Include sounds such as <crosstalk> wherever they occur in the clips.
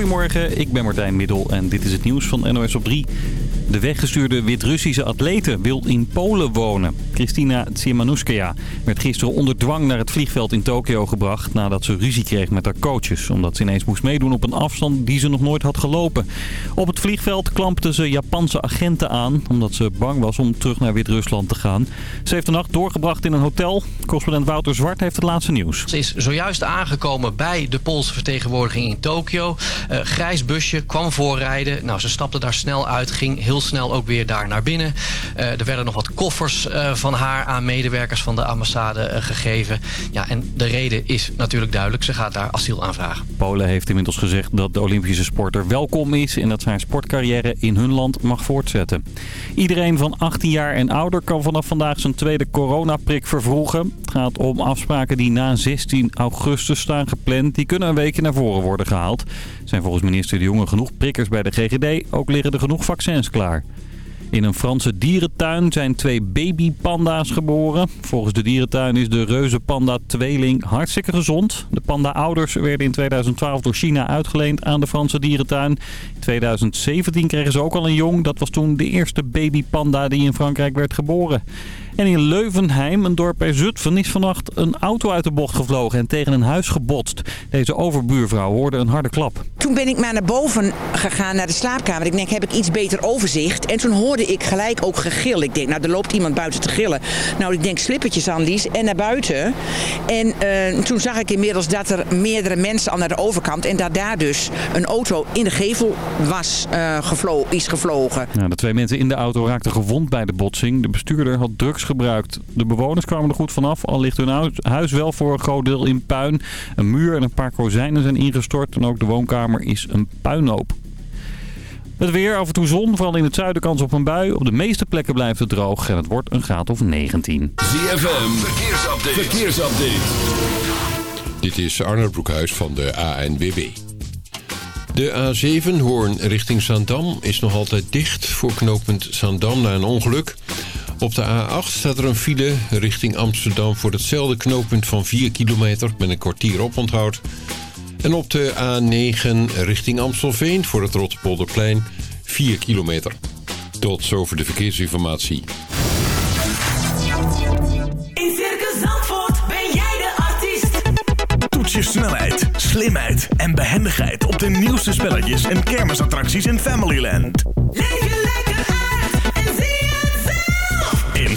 Goedemorgen, ik ben Martijn Middel en dit is het nieuws van NOS op 3. De weggestuurde Wit-Russische atlete wil in Polen wonen. Kristina Tsimanouskaya werd gisteren onder dwang naar het vliegveld in Tokio gebracht... nadat ze ruzie kreeg met haar coaches. Omdat ze ineens moest meedoen op een afstand die ze nog nooit had gelopen. Op het vliegveld klampten ze Japanse agenten aan... omdat ze bang was om terug naar Wit-Rusland te gaan. Ze heeft de nacht doorgebracht in een hotel. Correspondent Wouter Zwart heeft het laatste nieuws. Ze is zojuist aangekomen bij de Poolse vertegenwoordiging in Tokio. Uh, grijs busje, kwam voorrijden. Nou, ze stapte daar snel uit, ging heel snel ook weer daar naar binnen. Uh, er werden nog wat koffers uh, van haar aan medewerkers van de ambassade gegeven. Ja, en de reden is natuurlijk duidelijk. Ze gaat daar asiel aanvragen. Polen heeft inmiddels gezegd dat de Olympische sporter welkom is... en dat zijn sportcarrière in hun land mag voortzetten. Iedereen van 18 jaar en ouder kan vanaf vandaag zijn tweede coronaprik vervroegen. Het gaat om afspraken die na 16 augustus staan gepland. Die kunnen een weekje naar voren worden gehaald. Zijn volgens minister De Jonge genoeg prikkers bij de GGD. Ook liggen er genoeg vaccins klaar. In een Franse dierentuin zijn twee babypanda's geboren. Volgens de dierentuin is de reuzenpanda tweeling hartstikke gezond. De panda-ouders werden in 2012 door China uitgeleend aan de Franse dierentuin. In 2017 kregen ze ook al een jong. Dat was toen de eerste babypanda die in Frankrijk werd geboren. En in Leuvenheim, een dorp bij Zutphen, is vannacht een auto uit de bocht gevlogen en tegen een huis gebotst. Deze overbuurvrouw hoorde een harde klap. Toen ben ik maar naar boven gegaan, naar de slaapkamer. Ik denk, heb ik iets beter overzicht? En toen hoorde ik gelijk ook gegil. Ik denk, nou, er loopt iemand buiten te gillen. Nou, ik denk, slippertjes aan, Lies, en naar buiten. En uh, toen zag ik inmiddels dat er meerdere mensen al naar de overkant... en dat daar dus een auto in de gevel was, uh, gevlo is gevlogen. Nou, de twee mensen in de auto raakten gewond bij de botsing. De bestuurder had drugs gebruikt. De bewoners kwamen er goed vanaf, al ligt hun huis wel voor een groot deel in puin. Een muur en een paar kozijnen zijn ingestort en ook de woonkamer is een puinhoop. Het weer, af en toe zon, vooral in het zuiden kans op een bui. Op de meeste plekken blijft het droog en het wordt een graad of 19. ZFM, verkeersupdate. verkeersupdate. Dit is Arnold Broekhuis van de ANWB. De A7 Hoorn richting Zandam is nog altijd dicht voor knooppunt Zandam na een ongeluk. Op de A8 staat er een file richting Amsterdam voor hetzelfde knooppunt van 4 kilometer met een kwartier oponthoud. En op de A9 richting Amstelveen voor het Rotterpolderplein 4 kilometer. Tot zover de verkeersinformatie. In Circus Zandvoort ben jij de artiest. Toets je snelheid, slimheid en behendigheid op de nieuwste spelletjes en kermisattracties in Familyland. Leef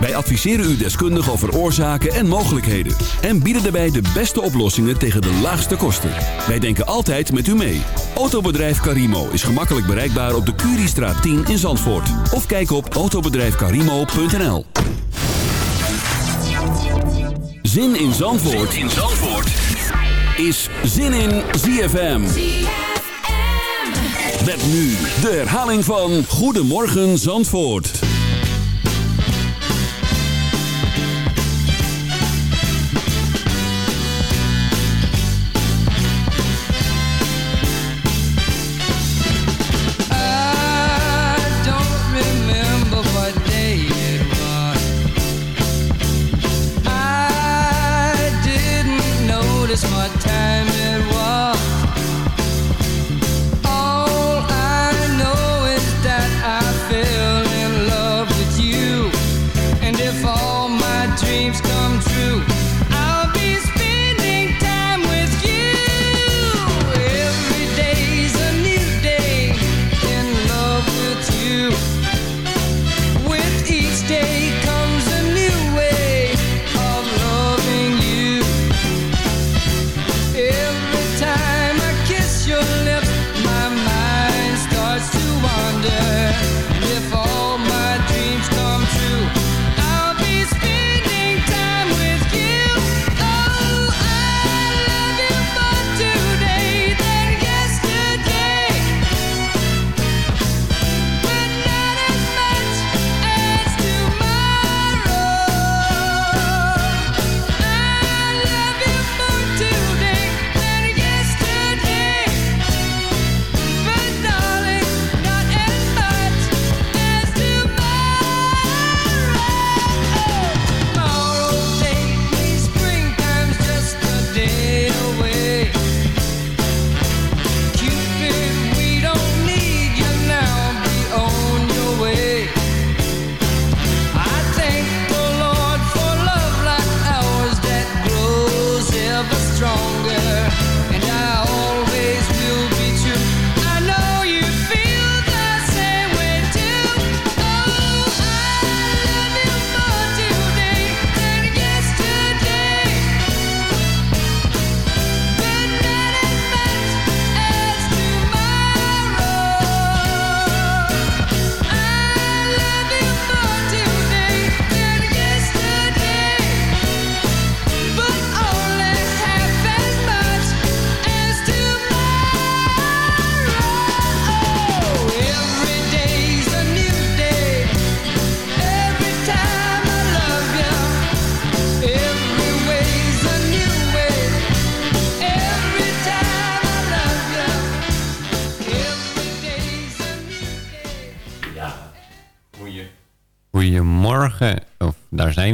Wij adviseren u deskundig over oorzaken en mogelijkheden. En bieden daarbij de beste oplossingen tegen de laagste kosten. Wij denken altijd met u mee. Autobedrijf Carimo is gemakkelijk bereikbaar op de Curiestraat 10 in Zandvoort. Of kijk op autobedrijfcarimo.nl Zin in Zandvoort, In Zandvoort. is Zin in ZFM. Met nu de herhaling van Goedemorgen Zandvoort.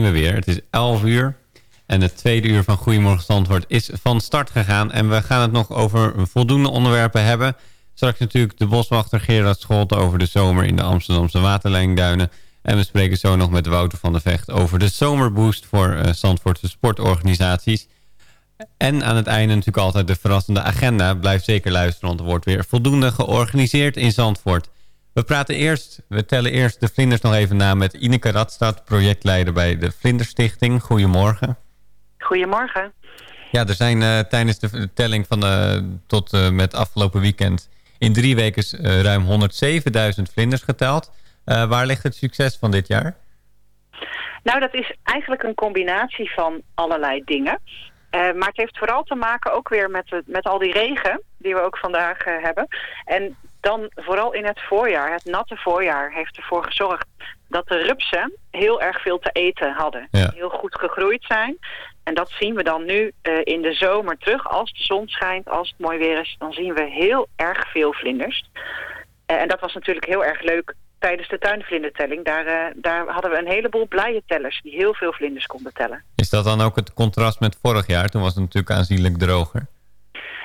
We weer. Het is 11 uur en het tweede uur van Goedemorgen Zandvoort is van start gegaan. En we gaan het nog over voldoende onderwerpen hebben. Straks natuurlijk de boswachter Gerard Scholte over de zomer in de Amsterdamse waterlijnduinen. En we spreken zo nog met Wouter van der Vecht over de zomerboost voor uh, Zandvoortse sportorganisaties. En aan het einde natuurlijk altijd de verrassende agenda. Blijf zeker luisteren, want er wordt weer voldoende georganiseerd in Zandvoort. We praten eerst, we tellen eerst de vlinders nog even na met Ineke Radstad, projectleider bij de Vlinderstichting. Goedemorgen. Goedemorgen. Ja, er zijn uh, tijdens de telling van de, tot uh, met afgelopen weekend in drie weken ruim 107.000 vlinders geteld. waar ligt het succes van dit jaar? Nou, dat is eigenlijk een combinatie van allerlei dingen. maar het heeft vooral te maken ook weer met, met al die regen die we ook vandaag hebben. En dan vooral in het voorjaar, het natte voorjaar, heeft ervoor gezorgd dat de rupsen heel erg veel te eten hadden. Ja. Heel goed gegroeid zijn. En dat zien we dan nu uh, in de zomer terug. Als de zon schijnt, als het mooi weer is, dan zien we heel erg veel vlinders. Uh, en dat was natuurlijk heel erg leuk tijdens de tuinvlindertelling. Daar, uh, daar hadden we een heleboel blije tellers die heel veel vlinders konden tellen. Is dat dan ook het contrast met vorig jaar? Toen was het natuurlijk aanzienlijk droger.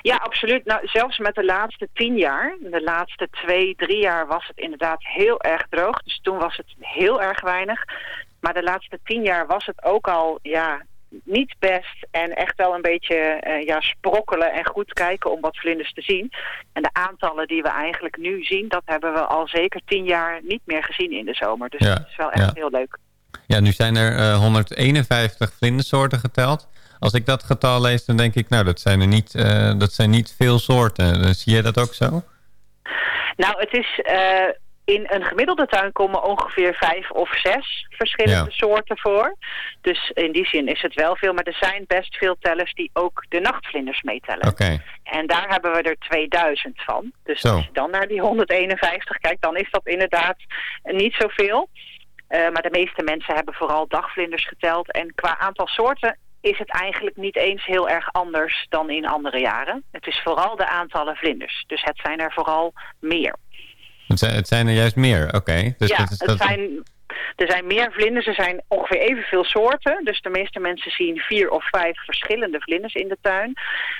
Ja, absoluut. Nou, zelfs met de laatste tien jaar, de laatste twee, drie jaar was het inderdaad heel erg droog. Dus toen was het heel erg weinig. Maar de laatste tien jaar was het ook al, ja, niet best en echt wel een beetje uh, ja, sprokkelen en goed kijken om wat vlinders te zien. En de aantallen die we eigenlijk nu zien, dat hebben we al zeker tien jaar niet meer gezien in de zomer. Dus ja, dat is wel echt ja. heel leuk. Ja, nu zijn er uh, 151 vlindersoorten geteld. Als ik dat getal lees, dan denk ik, nou, dat zijn er niet, uh, dat zijn niet veel soorten. Zie je dat ook zo? Nou, het is uh, in een gemiddelde tuin komen ongeveer vijf of zes verschillende ja. soorten voor. Dus in die zin is het wel veel. Maar er zijn best veel tellers die ook de nachtvlinders meetellen. Okay. En daar hebben we er 2000 van. Dus Zo. als je dan naar die 151 kijkt, dan is dat inderdaad niet zoveel. Uh, maar de meeste mensen hebben vooral dagvlinders geteld. En qua aantal soorten is het eigenlijk niet eens heel erg anders dan in andere jaren. Het is vooral de aantallen vlinders. Dus het zijn er vooral meer. Het zijn, het zijn er juist meer, oké. Okay. Dus ja, dat is, het zijn, er zijn meer vlinders. Er zijn ongeveer evenveel soorten. Dus de meeste mensen zien vier of vijf verschillende vlinders in de tuin.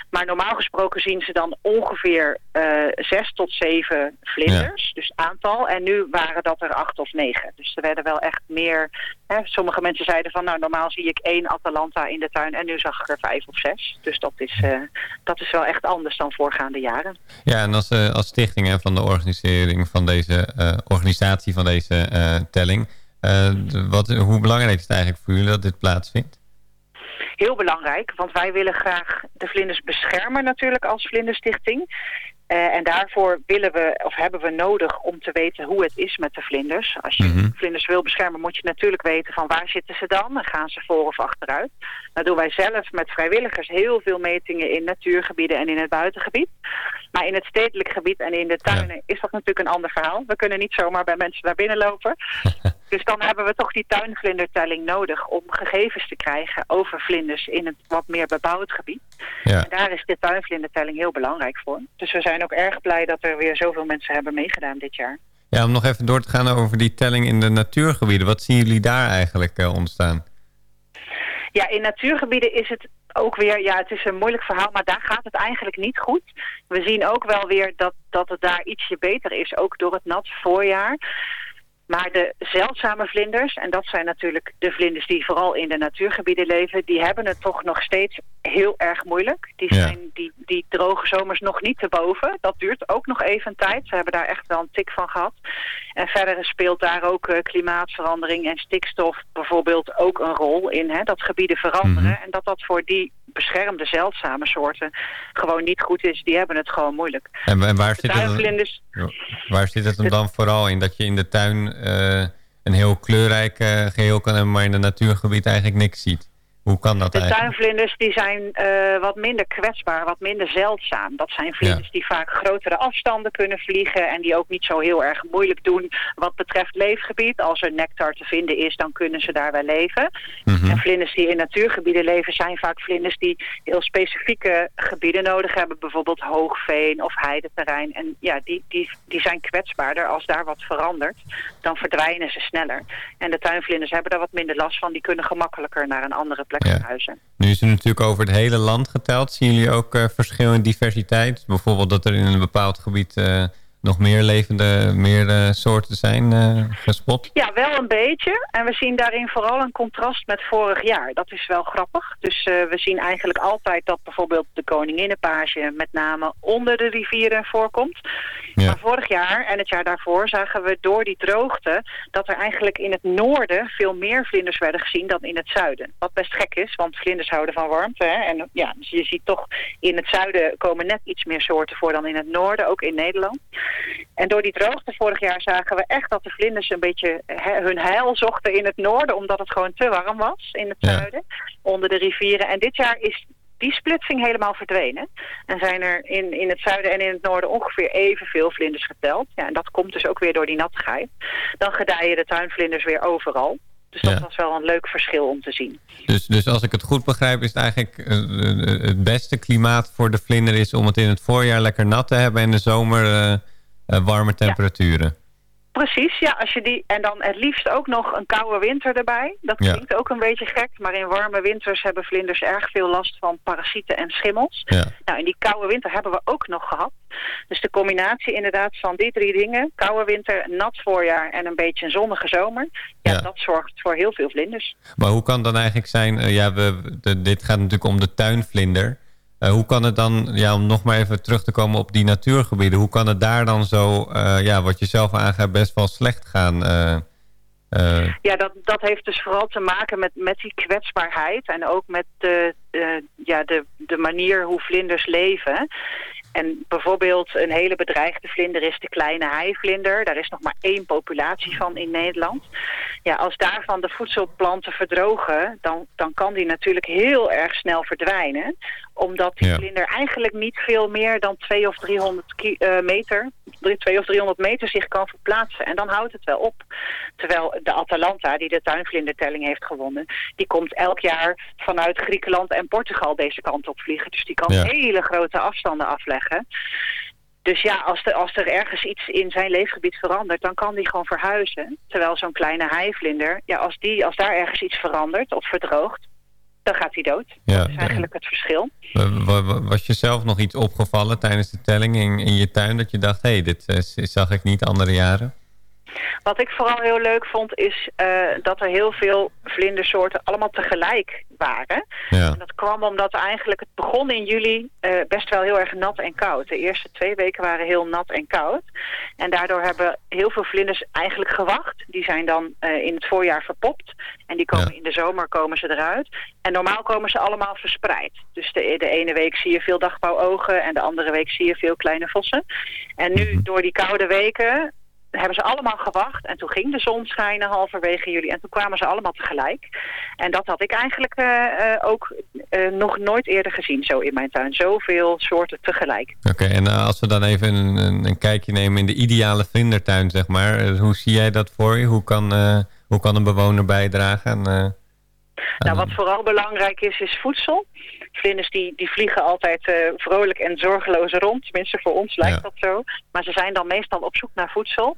Maar normaal gesproken zien ze dan ongeveer uh, zes tot zeven vlinders. Ja. Dus aantal. En nu waren dat er acht of negen. Dus er werden wel echt meer... Hè, sommige mensen zeiden van... nou, normaal zie ik één Atalanta in de tuin. En nu zag ik er vijf of zes. Dus dat is, uh, dat is wel echt anders dan voorgaande jaren. Ja, en als, uh, als stichting hè, van de organisering van deze... Uh, organisatie van deze telling... Wat, hoe belangrijk is het eigenlijk voor jullie dat dit plaatsvindt? Heel belangrijk, want wij willen graag de vlinders beschermen natuurlijk als vlinderstichting. Uh, en daarvoor willen we, of hebben we nodig om te weten hoe het is met de vlinders. Als je Mhm. mm -hmm. vlinders wil beschermen moet je natuurlijk weten van waar zitten ze dan. En gaan ze voor of achteruit. Nou doen wij zelf met vrijwilligers heel veel metingen in natuurgebieden en in het buitengebied. Maar in het stedelijk gebied en in de tuinen ja. is dat natuurlijk een ander verhaal. We kunnen niet zomaar bij mensen naar binnen lopen. <laughs> dus dan hebben we toch die tuinvlindertelling nodig om gegevens te krijgen over vlinders in het wat meer bebouwd gebied. Ja. En daar is de tuinvlindertelling heel belangrijk voor. Dus we zijn ook erg blij dat er weer zoveel mensen hebben meegedaan dit jaar. Ja, om nog even door te gaan over die telling in de natuurgebieden. Wat zien jullie daar eigenlijk uh, ontstaan? Ja, in natuurgebieden is het ook weer, ja, het is een moeilijk verhaal, maar daar gaat het eigenlijk niet goed. We zien ook wel weer dat, dat het daar ietsje beter is, ook door het nat voorjaar. Maar de zeldzame vlinders, en dat zijn natuurlijk de vlinders die vooral in de natuurgebieden leven, die hebben het toch nog steeds heel erg moeilijk. Die, zijn, ja. die, die droge zomers nog niet te boven. Dat duurt ook nog even een tijd. Ze hebben daar echt wel een tik van gehad. En verder speelt daar ook uh, klimaatverandering en stikstof bijvoorbeeld ook een rol in. Hè, dat gebieden veranderen mm -hmm. en dat dat voor die beschermde zeldzame soorten gewoon niet goed is. Die hebben het gewoon moeilijk. En, en waar, zit het, waar zit het hem dan vooral in? Dat je in de tuin uh, een heel kleurrijk uh, geheel kan hebben, maar in het natuurgebied eigenlijk niks ziet? Hoe kan dat De eigenlijk? tuinvlinders die zijn eh, wat minder kwetsbaar, wat minder zeldzaam. Dat zijn vlinders die vaak grotere afstanden kunnen vliegen en die ook niet zo heel erg moeilijk doen wat betreft leefgebied. Als er nectar te vinden is, dan kunnen ze daar wel leven. Mhm. En vlinders die in natuurgebieden leven zijn vaak vlinders die heel specifieke gebieden nodig hebben. Bijvoorbeeld hoogveen of heideterrein. En ja, die, die, die zijn kwetsbaarder. Als daar wat verandert, dan verdwijnen ze sneller. En de tuinvlinders hebben daar wat minder last van. Die kunnen gemakkelijker naar een andere plek Ja. verhuizen. Nu is er natuurlijk over het hele land geteld. Zien jullie ook eh, verschil in diversiteit? Bijvoorbeeld dat er in een bepaald gebied eh, nog meer levende, meer eh, soorten zijn gespot? Ja, wel een beetje. En we zien daarin vooral een contrast met vorig jaar. Dat is wel grappig. Dus we zien eigenlijk altijd dat bijvoorbeeld de koninginnenpage met name onder de rivieren voorkomt. Ja. Maar vorig jaar en het jaar daarvoor zagen we door die droogte dat er eigenlijk in het noorden veel meer vlinders werden gezien dan in het zuiden. Wat best gek is, want vlinders houden van warmte. Hè? En ja, dus je ziet toch in het zuiden komen net iets meer soorten voor dan in het noorden, ook in Nederland. En door die droogte vorig jaar zagen we echt dat de vlinders een beetje hun heil zochten in het noorden, omdat het gewoon te warm was in het Ja. zuiden, onder de rivieren. En dit jaar is die splitsing helemaal verdwenen. En zijn er in, in het zuiden en in het noorden ongeveer evenveel vlinders geteld. Ja, en dat komt dus ook weer door die nattigheid. Dan gedijen de tuinvlinders weer overal. Dus dat Ja. was wel een leuk verschil om te zien. Dus, dus als ik het goed begrijp, is het eigenlijk eh, eh, het beste klimaat voor de vlinder is om het in het voorjaar lekker nat te hebben en in de zomer eh, warme temperaturen. Precies, ja. Als je die, en dan het liefst ook nog een koude winter erbij. Dat Ja. klinkt ook een beetje gek, maar in warme winters hebben vlinders erg veel last van parasieten en schimmels. Ja. Nou, in die koude winter hebben we ook nog gehad. Dus de combinatie inderdaad van die drie dingen, koude winter, nat voorjaar en een beetje een zonnige zomer, ja, Ja. dat zorgt voor heel veel vlinders. Maar hoe kan het dan eigenlijk zijn, eh, ja, we, de- dit gaat natuurlijk om de tuinvlinder. Eh, hoe kan het dan, ja, om nog maar even terug te komen op die natuurgebieden, hoe kan het daar dan zo, eh, ja, wat je zelf aangaat, best wel slecht gaan? eh, Ja, dat, dat heeft dus vooral te maken met, met die kwetsbaarheid en ook met de, ja, de, de manier hoe vlinders leven. En bijvoorbeeld een hele bedreigde vlinder is de kleine heivlinder. Daar is nog maar één populatie van in Nederland. Ja, als daarvan de voedselplanten verdrogen, dan, dan kan die natuurlijk heel erg snel verdwijnen. Omdat die Ja. vlinder eigenlijk niet veel meer dan 2 of 300 ki- eh, meter, 2 of 300 meter zich kan verplaatsen. En dan houdt het wel op. Terwijl de Atalanta, die de tuinvlindertelling heeft gewonnen, die komt elk jaar vanuit Griekenland en Portugal deze kant op vliegen. Dus die kan Ja. hele grote afstanden afleggen. Dus ja, als, er als er ergens iets in zijn leefgebied verandert, dan kan die gewoon verhuizen. Terwijl zo'n kleine heivlinder, ja, als, die, als daar ergens iets verandert of verdroogt, dan gaat hij dood. Ja, dat is eigenlijk het verschil. wa- was je zelf nog iets opgevallen tijdens de telling in, in je tuin dat je dacht, hé, hey, dit eh, zag ik niet andere jaren? Wat ik vooral heel leuk vond is eh, dat er heel veel vlindersoorten allemaal tegelijk waren. Ja, En dat kwam omdat eigenlijk het begon in juli eh, best wel heel erg nat en koud. De eerste twee weken waren heel nat en koud. En daardoor hebben heel veel vlinders eigenlijk gewacht. Die zijn dan eh, in het voorjaar verpopt. En die komen Ja. in de zomer komen ze eruit. En normaal komen ze allemaal verspreid. Dus de, de ene week zie je veel dagbouwogen en de andere week zie je veel kleine vossen. En nu Mhm. door die koude weken hebben ze allemaal gewacht. En toen ging de zon schijnen halverwege juli. En toen kwamen ze allemaal tegelijk. En dat had ik eigenlijk eh, eh, ook eh, nog nooit eerder gezien zo in mijn tuin. Zoveel soorten tegelijk. oké. En als we dan even een, een, een kijkje nemen in de ideale vlindertuin, zeg maar. hoe zie jij dat voor je? Hoe kan, hoe kan een bewoner bijdragen? aan, Nou, wat vooral belangrijk is, is voedsel. Vlinders die, die vliegen altijd eh, vrolijk en zorgeloos rond. Tenminste, voor ons lijkt Ja. dat zo. Maar ze zijn dan meestal op zoek naar voedsel.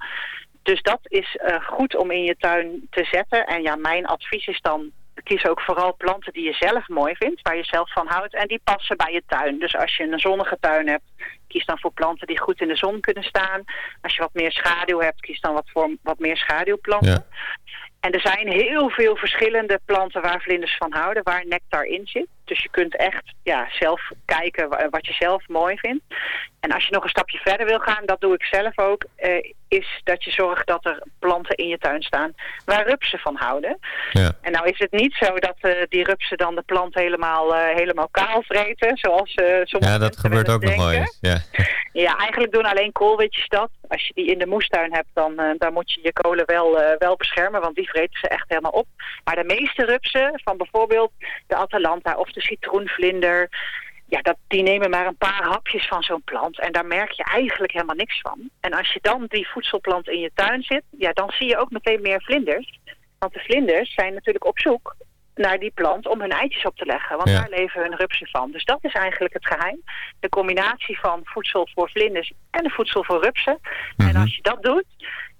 Dus dat is eh, goed om in je tuin te zetten. En ja, mijn advies is dan... Kies ook vooral planten die je zelf mooi vindt, waar je zelf van houdt. En die passen bij je tuin. Dus als je een zonnige tuin hebt, kies dan voor planten die goed in de zon kunnen staan. Als je wat meer schaduw hebt, kies dan wat voor wat meer schaduwplanten. Ja. En er zijn heel veel verschillende planten waar vlinders van houden, waar nectar in zit. Dus je kunt echt ja, zelf kijken wa- wat je zelf mooi vindt. En als je nog een stapje verder wil gaan, dat doe ik zelf ook, eh, is dat je zorgt dat er planten in je tuin staan waar rupsen van houden. Ja. En nou is het niet zo dat eh, die rupsen dan de plant helemaal, eh, helemaal kaal vreten, zoals sommige ja, dat gebeurt ook nog wel denken. eens. Ja. <laughs> Ja, eigenlijk doen alleen koolwitjes dat. Als je die in de moestuin hebt, dan, dan moet je je kolen wel, wel beschermen, want die vreten ze echt helemaal op. Maar de meeste rupsen, van bijvoorbeeld de Atalanta of de citroenvlinder, ja, dat, die nemen maar een paar hapjes van zo'n plant. En daar merk je eigenlijk helemaal niks van. En als je dan die voedselplant in je tuin zit, ja, dan zie je ook meteen meer vlinders. Want de vlinders zijn natuurlijk op zoek naar die plant om hun eitjes op te leggen. Want Ja. daar leven hun rupsen van. Dus dat is eigenlijk het geheim. De combinatie van voedsel voor vlinders en de voedsel voor rupsen. En Mhm. als je dat doet,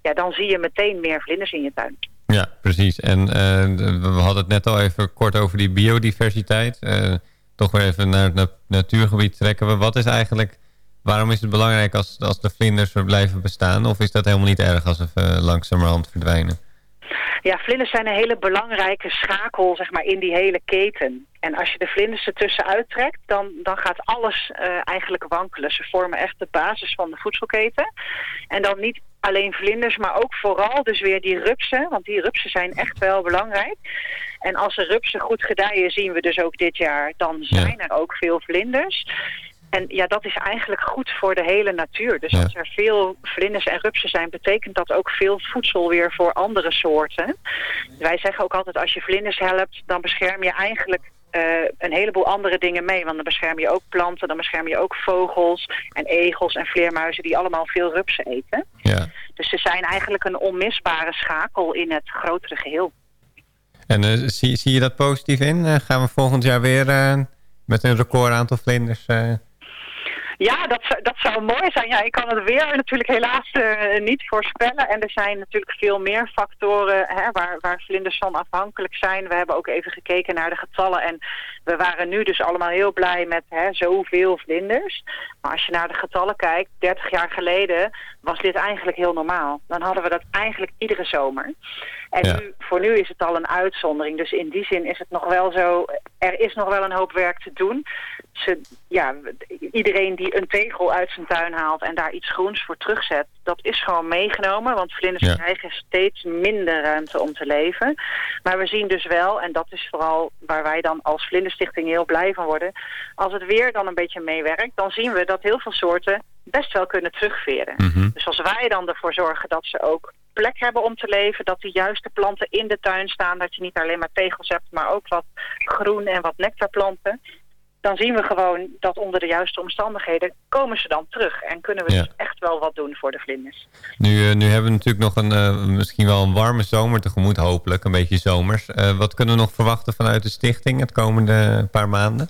ja, dan zie je meteen meer vlinders in je tuin. Ja, precies. En eh, we hadden het net al even kort over die biodiversiteit. Eh, toch weer even naar het na- natuurgebied trekken. Wat is eigenlijk, waarom is het belangrijk als, als de vlinders er blijven bestaan? Of is dat helemaal niet erg als ze eh, langzamerhand verdwijnen? Ja, vlinders zijn een hele belangrijke schakel zeg maar, in die hele keten. En als je de vlinders ertussen uittrekt, dan, dan gaat alles eh, eigenlijk wankelen. Ze vormen echt de basis van de voedselketen. En dan niet alleen vlinders, maar ook vooral dus weer die rupsen. Want die rupsen zijn echt wel belangrijk. En als de rupsen goed gedijen, zien we dus ook dit jaar, dan zijn er ook veel vlinders. En ja, dat is eigenlijk goed voor de hele natuur. Dus Ja. als er veel vlinders en rupsen zijn, betekent dat ook veel voedsel weer voor andere soorten. Wij zeggen ook altijd, als je vlinders helpt, dan bescherm je eigenlijk eh, een heleboel andere dingen mee. Want dan bescherm je ook planten, dan bescherm je ook vogels en egels en vleermuizen die allemaal veel rupsen eten. Ja. Dus ze zijn eigenlijk een onmisbare schakel in het grotere geheel. En eh, zie, zie je dat positief in? Eh, gaan we volgend jaar weer eh, met een record aantal vlinders? Ja, dat, dat zou mooi zijn. Ja, ik kan het weer natuurlijk helaas niet voorspellen. En er zijn natuurlijk veel meer factoren hè, waar, waar vlinders van afhankelijk zijn. We hebben ook even gekeken naar de getallen. En we waren nu dus allemaal heel blij met hè, zoveel vlinders. Maar als je naar de getallen kijkt, 30 jaar geleden was dit eigenlijk heel normaal. Dan hadden we dat eigenlijk iedere zomer. En Ja. nu, voor nu is het al een uitzondering. Dus in die zin is het nog wel zo... Er is nog wel een hoop werk te doen. Ze, ja, iedereen die een tegel uit zijn tuin haalt en daar iets groens voor terugzet... dat is gewoon meegenomen. Want vlinders Ja. krijgen steeds minder ruimte om te leven. Maar we zien dus wel, en dat is vooral waar wij dan als Vlinderstichting heel blij van worden... als het weer dan een beetje meewerkt, dan zien we dat heel veel soorten best wel kunnen terugveren. mhm. Dus als wij dan ervoor zorgen dat ze ook plek hebben om te leven, dat de juiste planten in de tuin staan, dat je niet alleen maar tegels hebt, maar ook wat groen en wat nectarplanten, dan zien we gewoon dat onder de juiste omstandigheden komen ze dan terug en kunnen we Ja. dus echt wel wat doen voor de vlinders. Nu, eh, nu hebben we natuurlijk nog een, eh, misschien wel een warme zomer tegemoet, hopelijk. Een beetje zomers. Eh, wat kunnen we nog verwachten vanuit de stichting het komende paar maanden?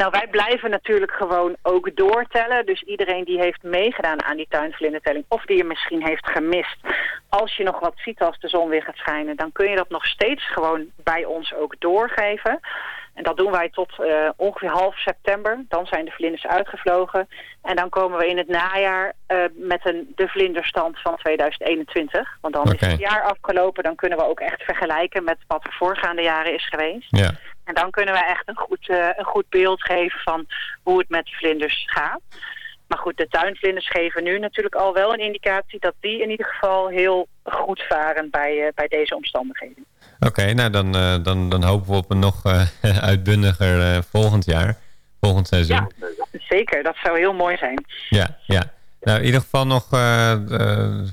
Nou, wij blijven natuurlijk gewoon ook doortellen. Dus iedereen die heeft meegedaan aan die tuinvlindertelling... of die je misschien heeft gemist... als je nog wat ziet als de zon weer gaat schijnen... dan kun je dat nog steeds gewoon bij ons ook doorgeven. En dat doen wij tot eh, ongeveer half september. Dan zijn de vlinders uitgevlogen. En dan komen we in het najaar eh, met een, de vlinderstand van 2021. Want dan is het jaar afgelopen. Dan kunnen we ook echt vergelijken met wat er voorgaande jaren is geweest. Ja. En dan kunnen we echt een goed, eh, een goed beeld geven van hoe het met de vlinders gaat. Maar goed, de tuinvlinders geven nu natuurlijk al wel een indicatie dat die in ieder geval heel goed varen bij, eh, bij deze omstandigheden. Oké, nou dan, eh, dan, dan hopen we op een nog <laughs> uitbundiger volgend jaar. Volgend seizoen. Ja, zeker. Dat zou heel mooi zijn. Ja, ja. Nou, in ieder geval nog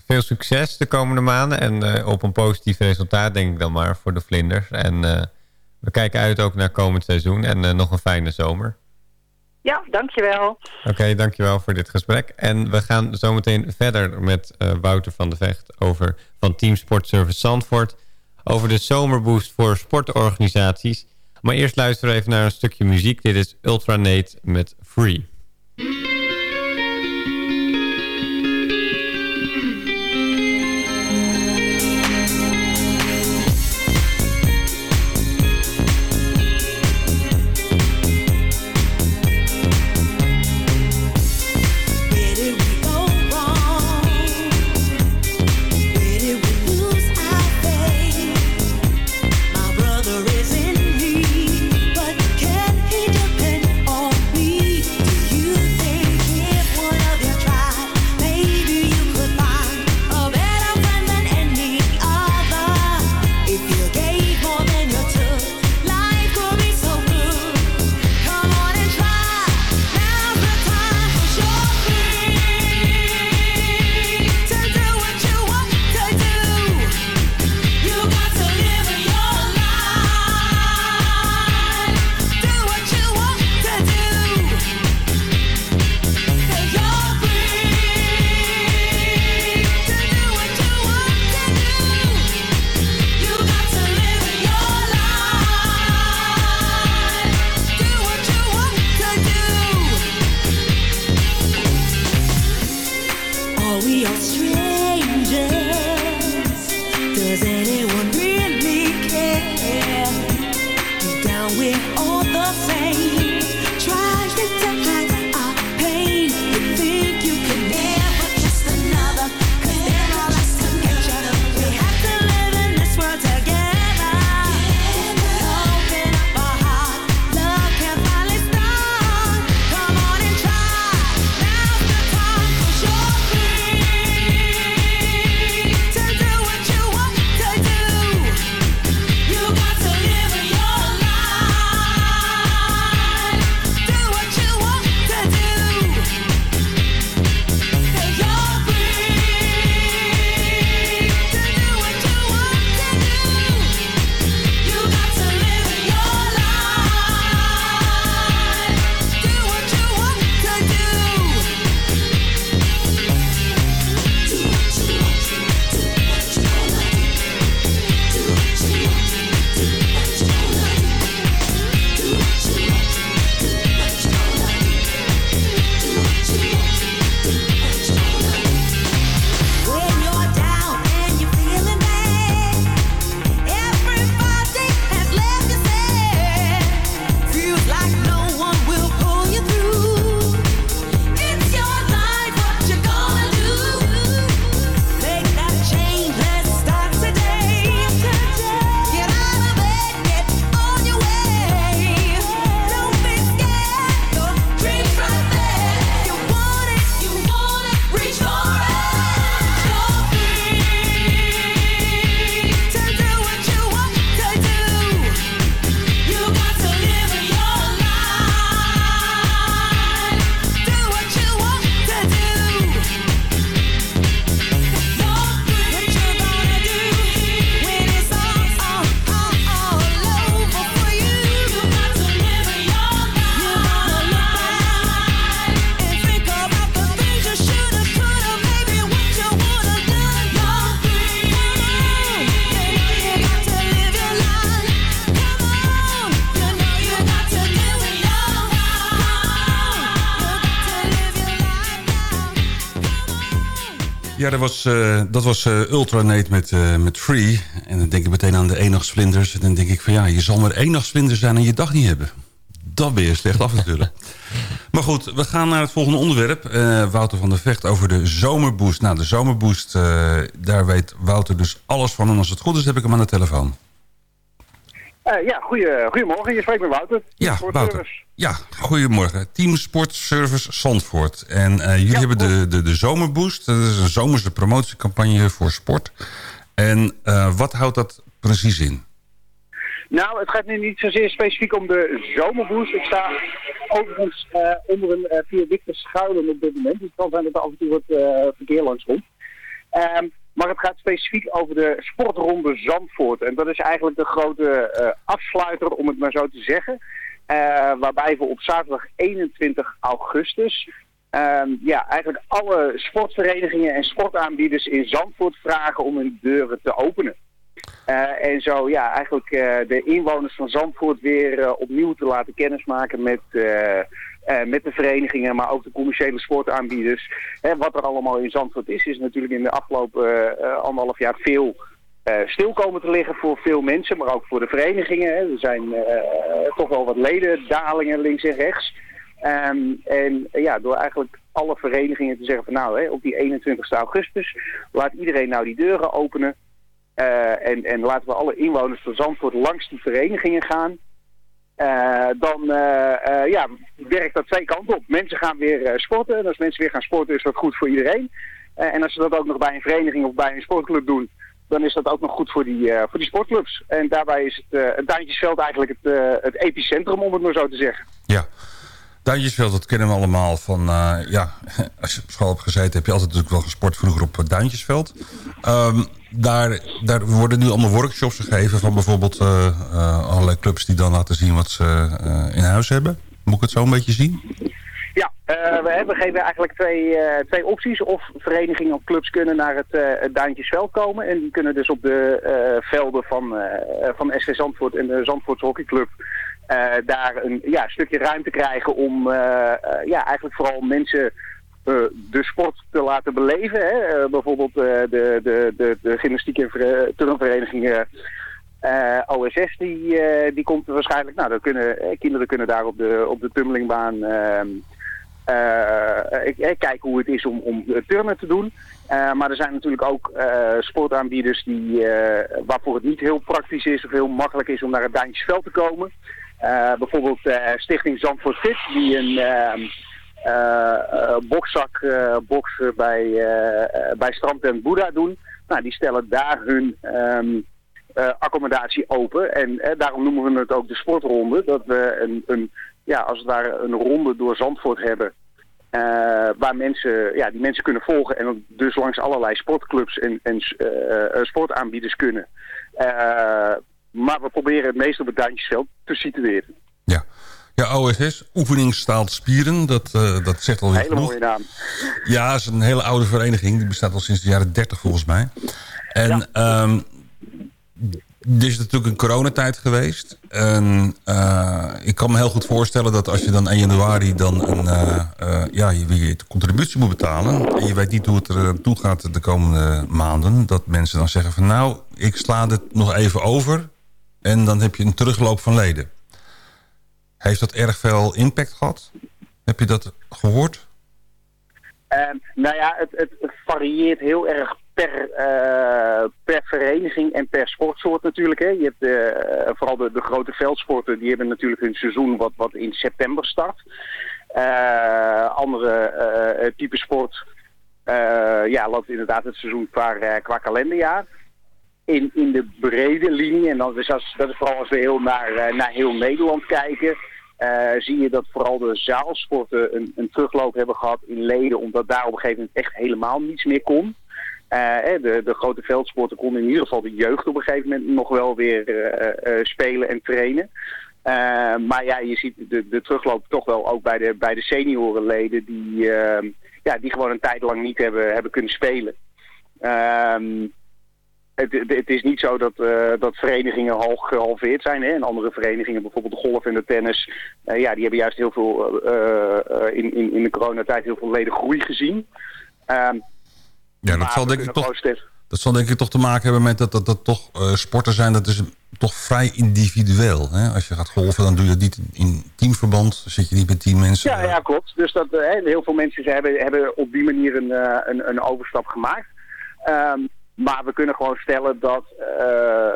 veel succes de komende maanden. En op een positief resultaat, denk ik dan maar, voor de vlinders. En we kijken uit ook naar komend seizoen. En eh, nog een fijne zomer. Ja, dankjewel. Oké, dankjewel voor dit gesprek. En we gaan zometeen verder met eh, Wouter van de Vecht over, van Team Sportservice Zandvoort. Over de zomerboost voor sportorganisaties. Maar eerst luisteren we even naar een stukje muziek. Dit is Ultranate met Free. Ja, dat was, eh, dat was eh, Ultranate met, eh, met Free. En dan denk ik meteen aan de eenachtsvlinders. En dan denk ik van ja, je zal maar eenachtsvlinder zijn en je dag niet hebben. Dat ben je slecht af natuurlijk. <laughs> maar goed, we gaan naar het volgende onderwerp. Wouter van der Vecht over de zomerboost. Nou, de zomerboost, daar weet Wouter dus alles van. En als het goed is, heb ik hem aan de telefoon. Eh, ja, goeie, goedemorgen. Je spreekt met Wouter. Ja. Wouter. Ja, goedemorgen. Team Sport Service Zandvoort. En eh, jullie hebben de, de, de Zomerboost. Dat is een zomerse promotiecampagne voor sport. En eh, wat houdt dat precies in? Nou, het gaat nu niet zozeer specifiek om de zomerboost. Ik sta overigens onder een uh, viaduct te schuilen op dit moment. Dus het kan zijn dat er af en toe wat verkeer langs komt. Maar het gaat specifiek over de sportronde Zandvoort. En dat is eigenlijk de grote eh, afsluiter, om het maar zo te zeggen. Eh, waarbij we op zaterdag 21 augustus... ehm, ja, eigenlijk alle sportverenigingen en sportaanbieders in Zandvoort vragen om hun deuren te openen. Eh, en zo ja, eigenlijk de inwoners van Zandvoort weer opnieuw te laten kennismaken met, met de verenigingen, maar ook de commerciële sportaanbieders. Hè, wat er allemaal in Zandvoort is, is natuurlijk in de afgelopen eh, anderhalf jaar veel eh, stil komen te liggen voor veel mensen, maar ook voor de verenigingen. Hè. Er zijn eh, toch wel wat ledendalingen links en rechts. Ehm, en eh, ja, door eigenlijk alle verenigingen te zeggen van nou, hè, op die 21 augustus laat iedereen nou die deuren openen. Eh, en, en laten we alle inwoners van Zandvoort langs die verenigingen gaan. Eh, dan eh, eh, ja, werkt dat twee kanten op. Mensen gaan weer sporten. En als mensen weer gaan sporten is dat goed voor iedereen. En als ze dat ook nog bij een vereniging of bij een sportclub doen... dan is dat ook nog goed voor die, voor die sportclubs. En daarbij is het, het Duintjesveld eigenlijk het, het epicentrum, om het maar zo te zeggen. Ja, Duintjesveld, dat kennen we allemaal van... ja, <laughs> als je op school hebt gezeten, heb je altijd natuurlijk wel gesport vroeger op Duintjesveld. Ehm, daar, daar worden nu allemaal workshops gegeven van bijvoorbeeld eh, eh, allerlei clubs... die dan laten zien wat ze eh, in huis hebben. Moet ik het zo een beetje zien? Ja, we, hebben, geven eigenlijk twee, twee opties. Of verenigingen of clubs kunnen naar het, eh het Duintjesveld komen. En die kunnen dus op de velden van, van SV Zandvoort en de Zandvoortse hockeyclub... daar een ja, stukje ruimte krijgen om ja, eigenlijk vooral mensen de sport te laten beleven. Hè? Eh, bijvoorbeeld eh, de, de, de, de gymnastiek en ver- turnvereniging eh, OSS, die, eh, die komt waarschijnlijk. Nou, dan kunnen, eh, kinderen kunnen daar op de, op de tummelingbaan ehm, eh, kijken hoe het is om, om eh, turnen te doen. Eh, maar er zijn natuurlijk ook eh, sportaanbieders die, eh, waarvoor het niet heel praktisch is of heel makkelijk is om naar het Duintjesveld te komen. Eh, bijvoorbeeld eh, Stichting Zandvoort Fit, die een eh, eh, bokzak eh, boksen bij, bij Strand en Boeddha doen. Nou, die stellen daar hun ehm, eh, accommodatie open. En daarom noemen we het ook de sportronde. Dat we een, een, ja, als het ware een ronde door Zandvoort hebben. waar mensen, ja, die mensen kunnen volgen en dus langs allerlei sportclubs en, en sportaanbieders kunnen. Maar we proberen het meest op het Duintjesveld te situeren. Ja, OSS, oefening staalt spieren, dat, eh, dat zegt alweer Hele genoeg. mooie naam. Ja, het is een hele oude vereniging. Die bestaat al sinds de jaren 30 volgens mij. En ehm er is natuurlijk een coronatijd geweest. En eh, ik kan me heel goed voorstellen dat als je dan 1 januari dan een, eh, ja, je de contributie moet betalen. En je weet niet hoe het er toe gaat de komende maanden. Dat mensen dan zeggen van nou, ik sla het nog even over. En dan heb je een terugloop van leden. Heeft dat erg veel impact gehad? Heb je dat gehoord? Ehm, nou ja, het, het, varieert heel erg per, eh, per vereniging en per sportsoort natuurlijk. Hè. Je hebt eh, vooral de, de grote veldsporten, die hebben natuurlijk hun seizoen wat, wat in september start. Eh, andere type sport, ja, loopt inderdaad het seizoen qua, qua kalenderjaar. In, in de brede linie, en dan, dus als, dat is vooral als we heel naar, eh, naar heel Nederland kijken, eh, zie je dat vooral de zaalsporten een, een terugloop hebben gehad in leden, omdat daar op een gegeven moment echt helemaal niets meer kon. Eh, de, de grote veldsporten konden in ieder geval de jeugd op een gegeven moment nog wel weer spelen en trainen. Maar ja, je ziet de, de terugloop toch wel ook bij de, bij de seniorenleden die, ja, die gewoon een tijd lang niet hebben, hebben kunnen spelen. Het, het, het is niet zo dat, eh, dat verenigingen half gehalveerd zijn. Hè? En andere verenigingen, bijvoorbeeld de golf en de tennis, eh, ja, die hebben juist heel veel eh, in, in, in de coronatijd heel veel leden groei gezien. Ehm, Ja, dat zal, denk ik toch, dat zal denk ik toch te maken hebben met dat dat, dat toch sporten zijn. Dat is toch vrij individueel. Hè? Als je gaat golven, dan doe je dat niet in teamverband. Dan zit je niet met tien mensen. Ja, ja, klopt. Dus dat, heel veel mensen hebben, hebben op die manier een, een, een overstap gemaakt. Ehm, maar we kunnen gewoon stellen dat eh,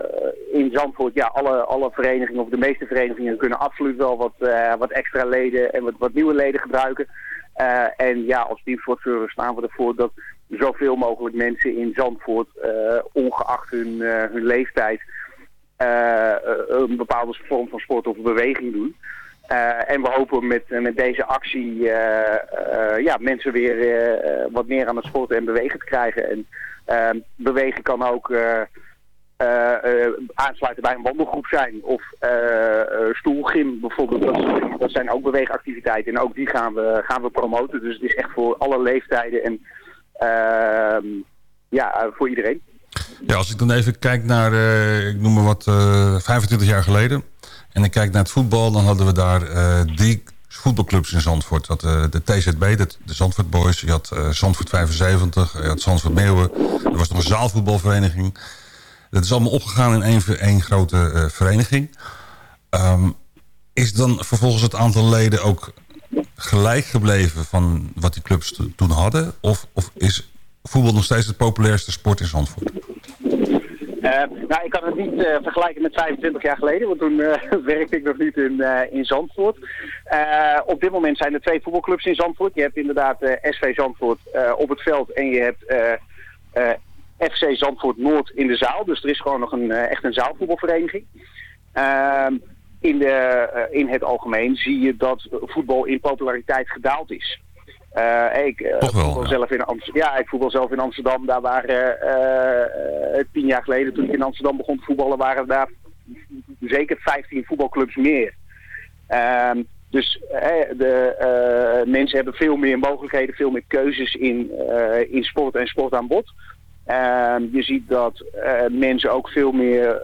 in Zandvoort, ja, alle, alle verenigingen of de meeste verenigingen kunnen absoluut wel wat, eh, wat extra leden en wat, wat nieuwe leden gebruiken. Eh, en ja, als teamsportservice staan we ervoor dat zoveel mogelijk mensen in Zandvoort, ongeacht hun, hun leeftijd, een bepaalde vorm van sport of beweging doen. Eh, en we hopen met, met deze actie eh, eh, ja, mensen weer wat meer aan het sporten en bewegen te krijgen. En eh, bewegen kan ook aansluiten bij een wandelgroep zijn. Of stoelgym bijvoorbeeld. Dat, dat zijn ook beweegactiviteiten. En ook die gaan we, gaan we promoten. Dus het is echt voor alle leeftijden en ehm, ja, voor iedereen. Ja, als ik dan even kijk naar, eh, ik noem maar wat, eh 25 jaar geleden. En ik kijk naar het voetbal, dan hadden we daar eh, drie voetbalclubs in Zandvoort. Dat, de TZB, de, de Zandvoort Boys. Je had Zandvoort 75, je had Zandvoort Meeuwen. Er was nog een zaalvoetbalvereniging. Dat is allemaal opgegaan in één, één grote vereniging. Ehm, is dan vervolgens het aantal leden ook gelijk gebleven van wat die clubs to- toen hadden? Of, of is voetbal nog steeds de populairste sport in Zandvoort? Eh, nou, ik kan het niet eh, vergelijken met 25 jaar geleden, want toen eh, <laughs> werkte ik nog niet in, in Zandvoort. Op dit moment zijn er twee voetbalclubs in Zandvoort. Je hebt inderdaad SV Zandvoort op het veld en je hebt FC Zandvoort Noord in de zaal. Dus er is gewoon nog een, echt een zaalvoetbalvereniging. Ehm, in, de, in het algemeen zie je dat voetbal in populariteit gedaald is. Eh, ik uh, voetbal zelf in Amsterdam. Ja, ik voetbal zelf in Amsterdam. Daar waren uh, uh, tien jaar geleden, toen ik in Amsterdam begon te voetballen, waren daar zeker 15 voetbalclubs meer. Um, dus de mensen hebben veel meer mogelijkheden, veel meer keuzes in, in sport en sportaanbod. Um, je ziet dat mensen ook veel meer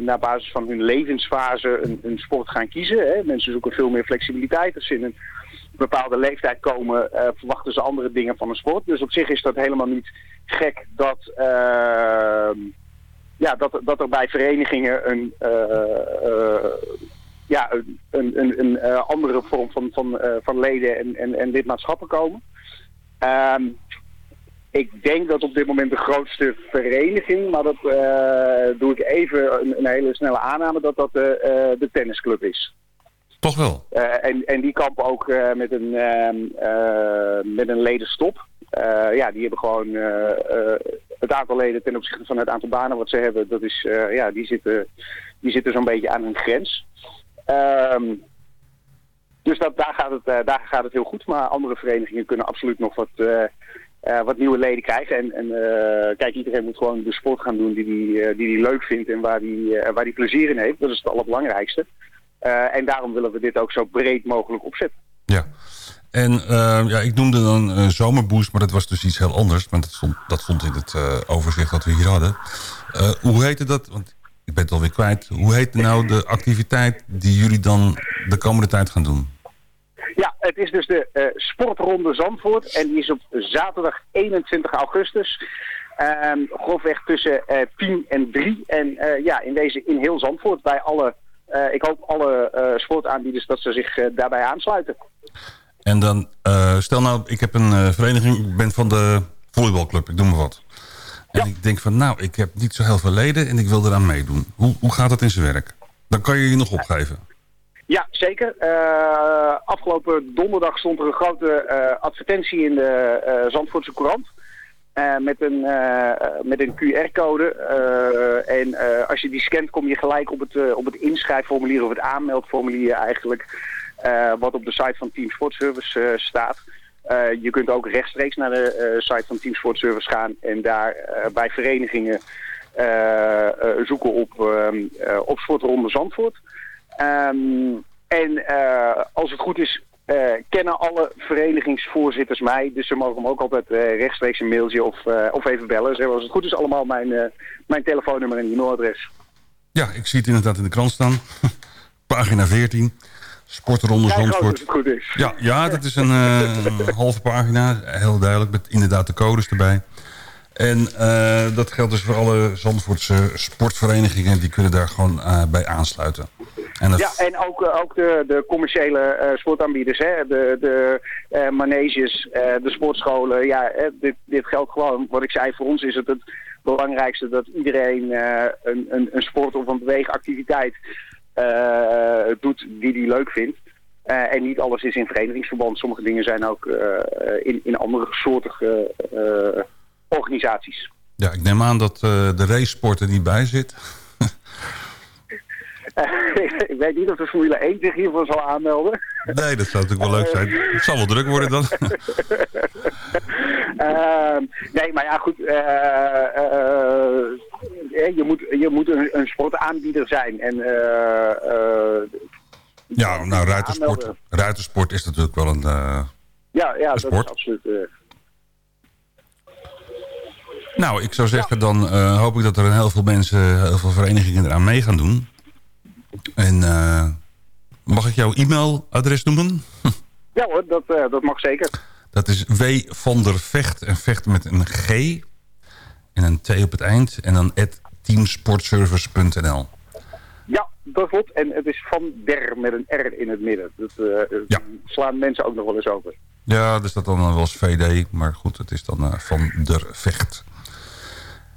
naar basis van hun levensfase een, een sport gaan kiezen. Hè. Mensen zoeken veel meer flexibiliteit. Als ze in een bepaalde leeftijd komen, eh, verwachten ze andere dingen van een sport. Dus op zich is dat helemaal niet gek dat, ehm, ja, dat, dat er bij verenigingen een, eh, eh, ja, een, een, een, andere vorm van, van, van leden en, en, en lidmaatschappen komen. Ehm, ik denk dat op dit moment de grootste vereniging, maar dat doe ik even een, hele snelle aanname, dat dat de tennisclub is. Toch wel? Eh, en, en die kampen ook eh, met, een, ehm, eh, met een ledenstop. Ja, die hebben gewoon het aantal leden ten opzichte van het aantal banen wat ze hebben. Dat is, ja, die zitten, die zitten zo'n beetje aan hun grens. Ehm, dus dat, daar, gaat het, daar gaat het heel goed. Maar andere verenigingen kunnen absoluut nog wat, wat nieuwe leden krijgen. En, en kijk, iedereen moet gewoon de sport gaan doen die hij die, die die leuk vindt en waar die, eh, waar die plezier in heeft. Dat is het allerbelangrijkste. Eh, en daarom willen we dit ook zo breed mogelijk opzetten. En eh, ja, ik noemde dan eh, zomerboost, maar dat was dus iets heel anders. Want dat stond, dat stond in het eh, overzicht dat we hier hadden. Eh, hoe heette dat? Want ik ben het alweer kwijt. Hoe heet nou de activiteit die jullie dan de komende tijd gaan doen? Ja, het is dus de Sportronde Zandvoort. En die is op zaterdag 21 augustus. Ehm grofweg tussen eh 10 en 3. En ja, in deze in heel Zandvoort bij alle, ik hoop alle eh, sportaanbieders dat ze zich eh, daarbij aansluiten. En dan, eh, stel nou, ik heb een eh, vereniging, ik ben van de volleybalclub, ik doe maar wat. En ik denk van, nou, ik heb niet zo heel veel leden en ik wil eraan meedoen. Hoe, hoe gaat dat in zijn werk? Dan kan je je nog opgeven. Ja, zeker. Eh, afgelopen donderdag stond er een grote eh, advertentie in de eh, Zandvoortse Courant. Eh, met een, eh, met een QR-code. Eh, en als je die scant kom je gelijk op het, op het inschrijfformulier of het aanmeldformulier eigenlijk. wat op de site van Team Sportservice eh, staat. Je kunt ook rechtstreeks naar de site van Team Sportservice gaan en daar bij verenigingen zoeken op, ehm, eh, op Sportronde Zandvoort. Ehm, en als het goed is, eh, kennen alle verenigingsvoorzitters mij. Dus ze mogen me ook altijd eh, rechtstreeks een mailtje of, eh, of even bellen. Ze hebben als het goed is allemaal mijn, mijn telefoonnummer en e-mailadres. Ja, ik zie het inderdaad in de krant staan. <laughs> Pagina 14. Sportronde Zandvoort. Ja, ja, dat is een <laughs> halve pagina. Heel duidelijk, met inderdaad de codes erbij. En dat geldt dus voor alle Zandvoortse sportverenigingen. Die kunnen daar gewoon bij aansluiten. En dat, Ja, en ook, eh, ook de, de commerciële eh, sportaanbieders, hè? de, de eh, maneges, de sportscholen. Ja, dit, dit geldt gewoon. Wat ik zei, voor ons is het het belangrijkste dat iedereen een, een, een sport of een beweegactiviteit doet die hij leuk vindt. En niet alles is in verenigingsverband. Sommige dingen zijn ook in, in andere soortige organisaties. ja, ik neem aan dat de racesport er niet bij zit. <laughs> ik weet niet of de Formule 1 zich hiervoor zal aanmelden. Nee, dat zou natuurlijk wel leuk zijn. Het zal wel druk worden dan. <laughs> Ehm, nee, maar ja, goed. eh, eh, eh, je moet, je moet een, een sportaanbieder zijn. En, Ja, nou, ruitersport, ruitersport is natuurlijk wel een... eh, ja, ja dat sport. is absoluut. Nou, ik zou zeggen, dan hoop ik dat er een heel veel mensen, heel veel verenigingen eraan mee gaan doen. En eh, mag ik jouw e-mailadres noemen? ja hoor, dat, eh, dat mag zeker. Dat is W van der Vecht en Vecht met een G en een T op het eind. En dan at teamsportservice.nl. Ja, dat klopt. En het is van der met een R in het midden. Dat eh, slaan mensen ook nog wel eens over. Ja, dus dat dan wel eens VD. Maar goed, het is dan van der Vecht.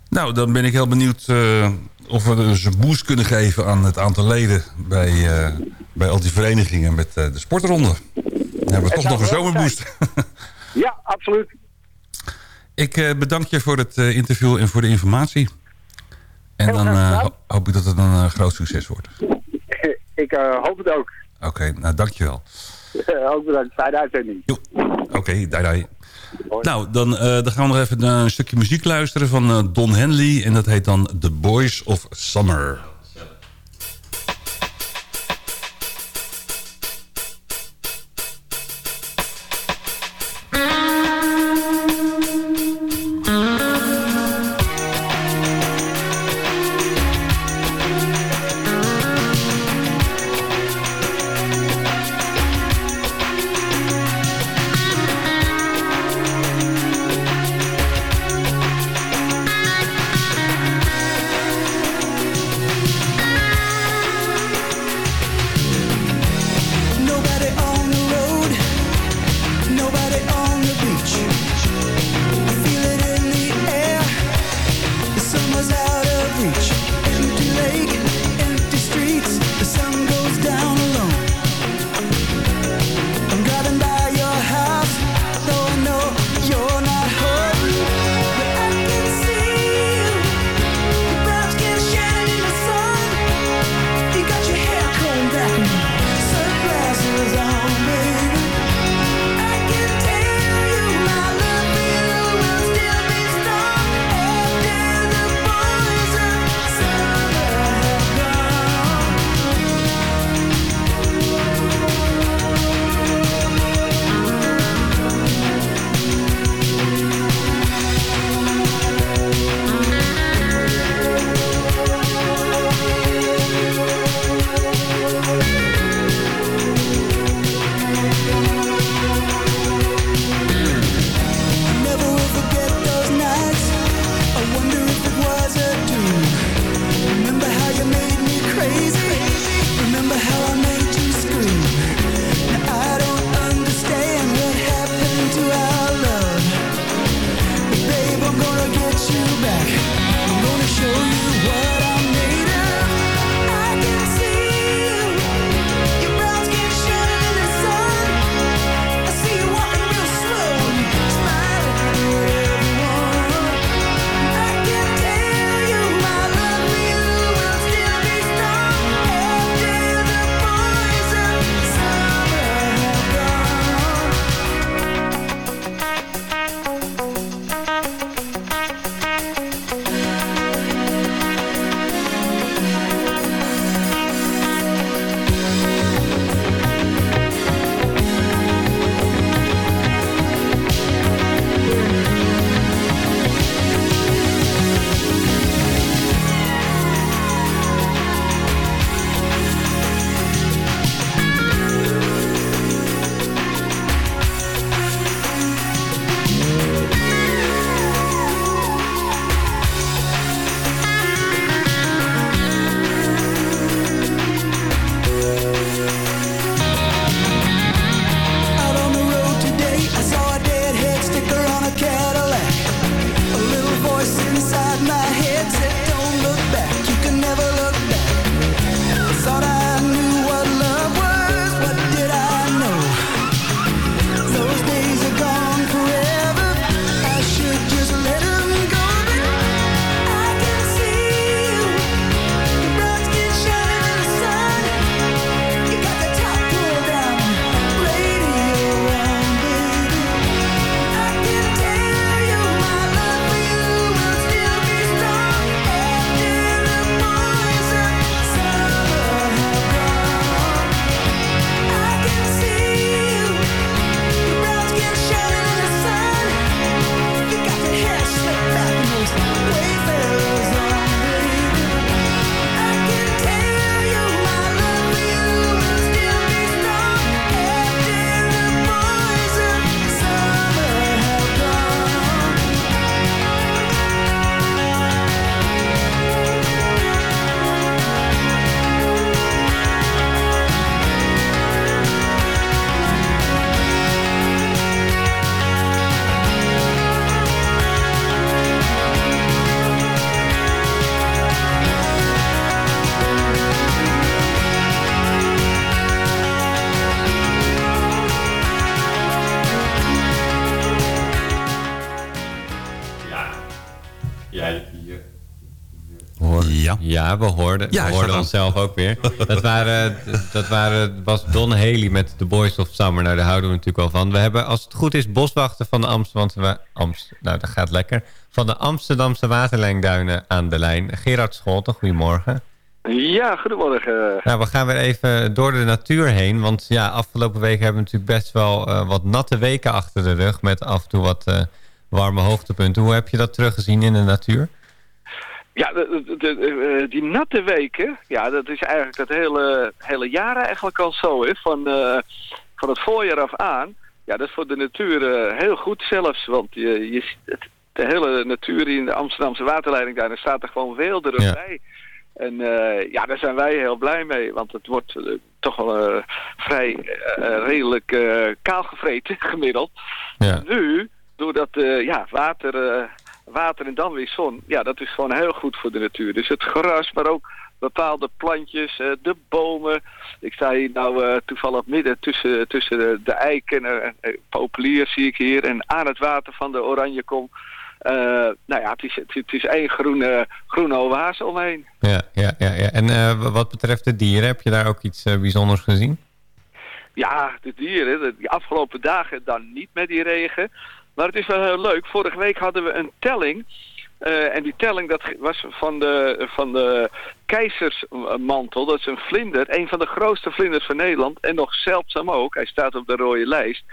Nou, dan ben ik heel benieuwd of we dus een boost kunnen geven aan het aantal leden bij, eh, bij al die verenigingen met eh, de sportronde. Dan hebben we Het toch nog een zomerboost. <laughs> Ja, absoluut. Ik eh, bedank je voor het interview en voor de informatie. En dan ho- hoop ik dat het een groot succes wordt. <laughs> ik hoop het ook. Oké, nou dankjewel. <laughs> ook bedankt. Fijne uitzending. Oké, dai dai. Nou, dan, eh, dan gaan we nog even naar een stukje muziek luisteren van eh, Don Henley. En dat heet dan The Boys of Summer. Ja, we hoorden onszelf ook weer. Dat, waren, dat waren, was Don Haley met The Boys of Summer. Nou, daar houden we natuurlijk wel van. We hebben, als het goed is, boswachten van de Amsterdamse... Amst, nou, dat gaat lekker. Van de Amsterdamse waterlijnduinen aan de lijn. Gerard Scholten, goedemorgen. Ja, goedemorgen. Nou, we gaan weer even door de natuur heen. Want ja, afgelopen weken hebben we natuurlijk best wel eh, wat natte weken achter de rug. Met af en toe wat eh, warme hoogtepunten. Hoe heb je dat teruggezien in de natuur? Ja, de, de- de- eh, die natte weken, ja, dat is eigenlijk het hele, hele jaar eigenlijk al zo, hè. Van, eh, van het voorjaar af aan. Ja, dat is voor de natuur eh, heel goed zelfs, want je, je, ziet het, de hele natuur in de Amsterdamse waterleiding daar, daar staat er gewoon weelderig Ja. bij. En ja, daar zijn wij heel blij mee, want het wordt toch wel vrij redelijk eh kaal gevreten <laughs> gemiddeld. Ja. Nu, doordat ja, water, water en dan weer zon, ja, dat is gewoon heel goed voor de natuur. Dus het gras, maar ook bepaalde plantjes, eh, de bomen. Ik sta hier nou eh, toevallig midden tussen, tussen de, de eiken en uh, populier zie ik hier. En aan het water van de Oranjekom. Eh nou ja, het is, het, is één groene, groene oase omheen. Ja, ja, ja, ja. En wat betreft de dieren, heb je daar ook iets bijzonders gezien? Ja, de dieren. de- afgelopen dagen dan niet met die regen. Maar het is wel heel leuk. Vorige week hadden we een telling. Eh, en die telling dat was van de, van de keizersmantel. Dat is een vlinder. Een van de grootste vlinders van Nederland. En nog zeldzaam ook. Hij staat op de rode lijst.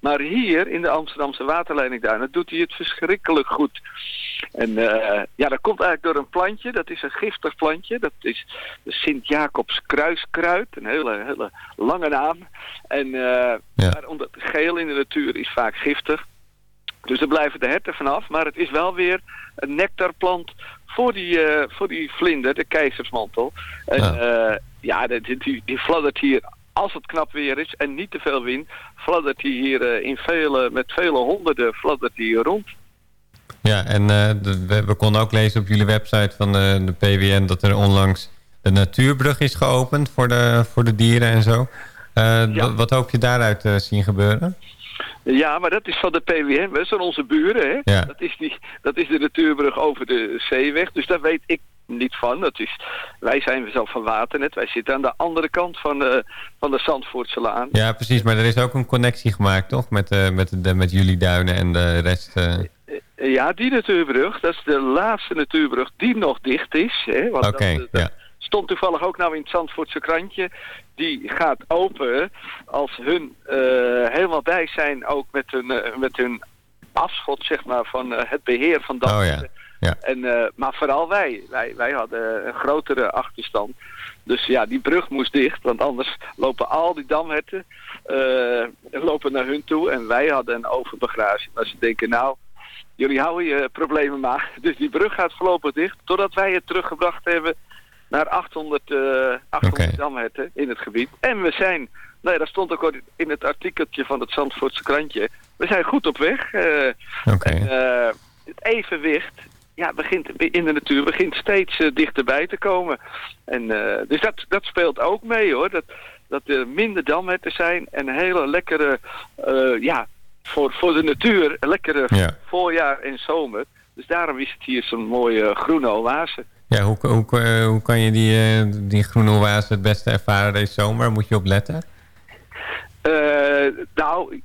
Maar hier in de Amsterdamse waterleidingduinen doet hij het verschrikkelijk goed. En eh, ja, dat komt eigenlijk door een plantje. Dat is een giftig plantje. Dat is de Sint-Jacobs kruiskruid. Een hele, hele lange naam. En eh, maar omdat geel in de natuur is vaak giftig. Dus er blijven de herten vanaf. Maar het is wel weer een nectarplant voor die, eh, voor die vlinder, de keizersmantel. En ja, ja die, die, die fladdert hier, als het knap weer is en niet te veel wind, fladdert hij hier eh, in vele, met vele honderden fladdert hij hier rond. Ja, en eh, de- we, we konden ook lezen op jullie website van de, de PWN... dat er onlangs de natuurbrug is geopend voor de, voor de dieren en zo. Eh, wat, wat hoop je daaruit te zien gebeuren? Ja, maar dat is van de PWN. Dat zijn onze buren. Hè? Ja. Dat, is die, dat is de natuurbrug over de zeeweg. Dus daar weet ik niet van. Dat is, wij zijn zelf van Waternet. Wij zitten aan de andere kant van de, van de Zandvoortselaan. Ja, precies. Maar er is ook een connectie gemaakt, toch? Met, eh, met, de, met jullie duinen en de rest. eh. Ja, die natuurbrug, dat is de laatste natuurbrug die nog dicht is. Oké, ja. Stond toevallig ook nou in het Zandvoortse krantje. Die gaat open als hun eh, helemaal bij zijn ook met hun, eh, met hun afschot zeg maar, van eh, het beheer van dat. Oh ja. ja. En, maar vooral wij. wij. Wij hadden een grotere achterstand. Dus ja, die brug moest dicht. Want anders lopen al die damherten lopen naar hun toe. En wij hadden een overbegrazing. Maar ze denken, nou, jullie houden je problemen maar. <laughs> Dus die brug gaat voorlopig dicht. Totdat wij het teruggebracht hebben naar 800, eh 800 damherten in het gebied. En we zijn, nee, dat stond ook al in het artikeltje van het Zandvoortse krantje. We zijn goed op weg. en, eh, het evenwicht ja, begint in de natuur begint steeds eh, dichterbij te komen. En, dus dat, dat speelt ook mee hoor. Dat, dat er minder damherten zijn en een hele lekkere, ja, voor, voor de natuur, een lekkere Ja. voorjaar en zomer. Dus daarom is het hier zo'n mooie groene oase. Ja, hoe, hoe, eh, hoe kan je die, eh, die groene oase het beste ervaren deze zomer? Moet je op letten? Eh, nou,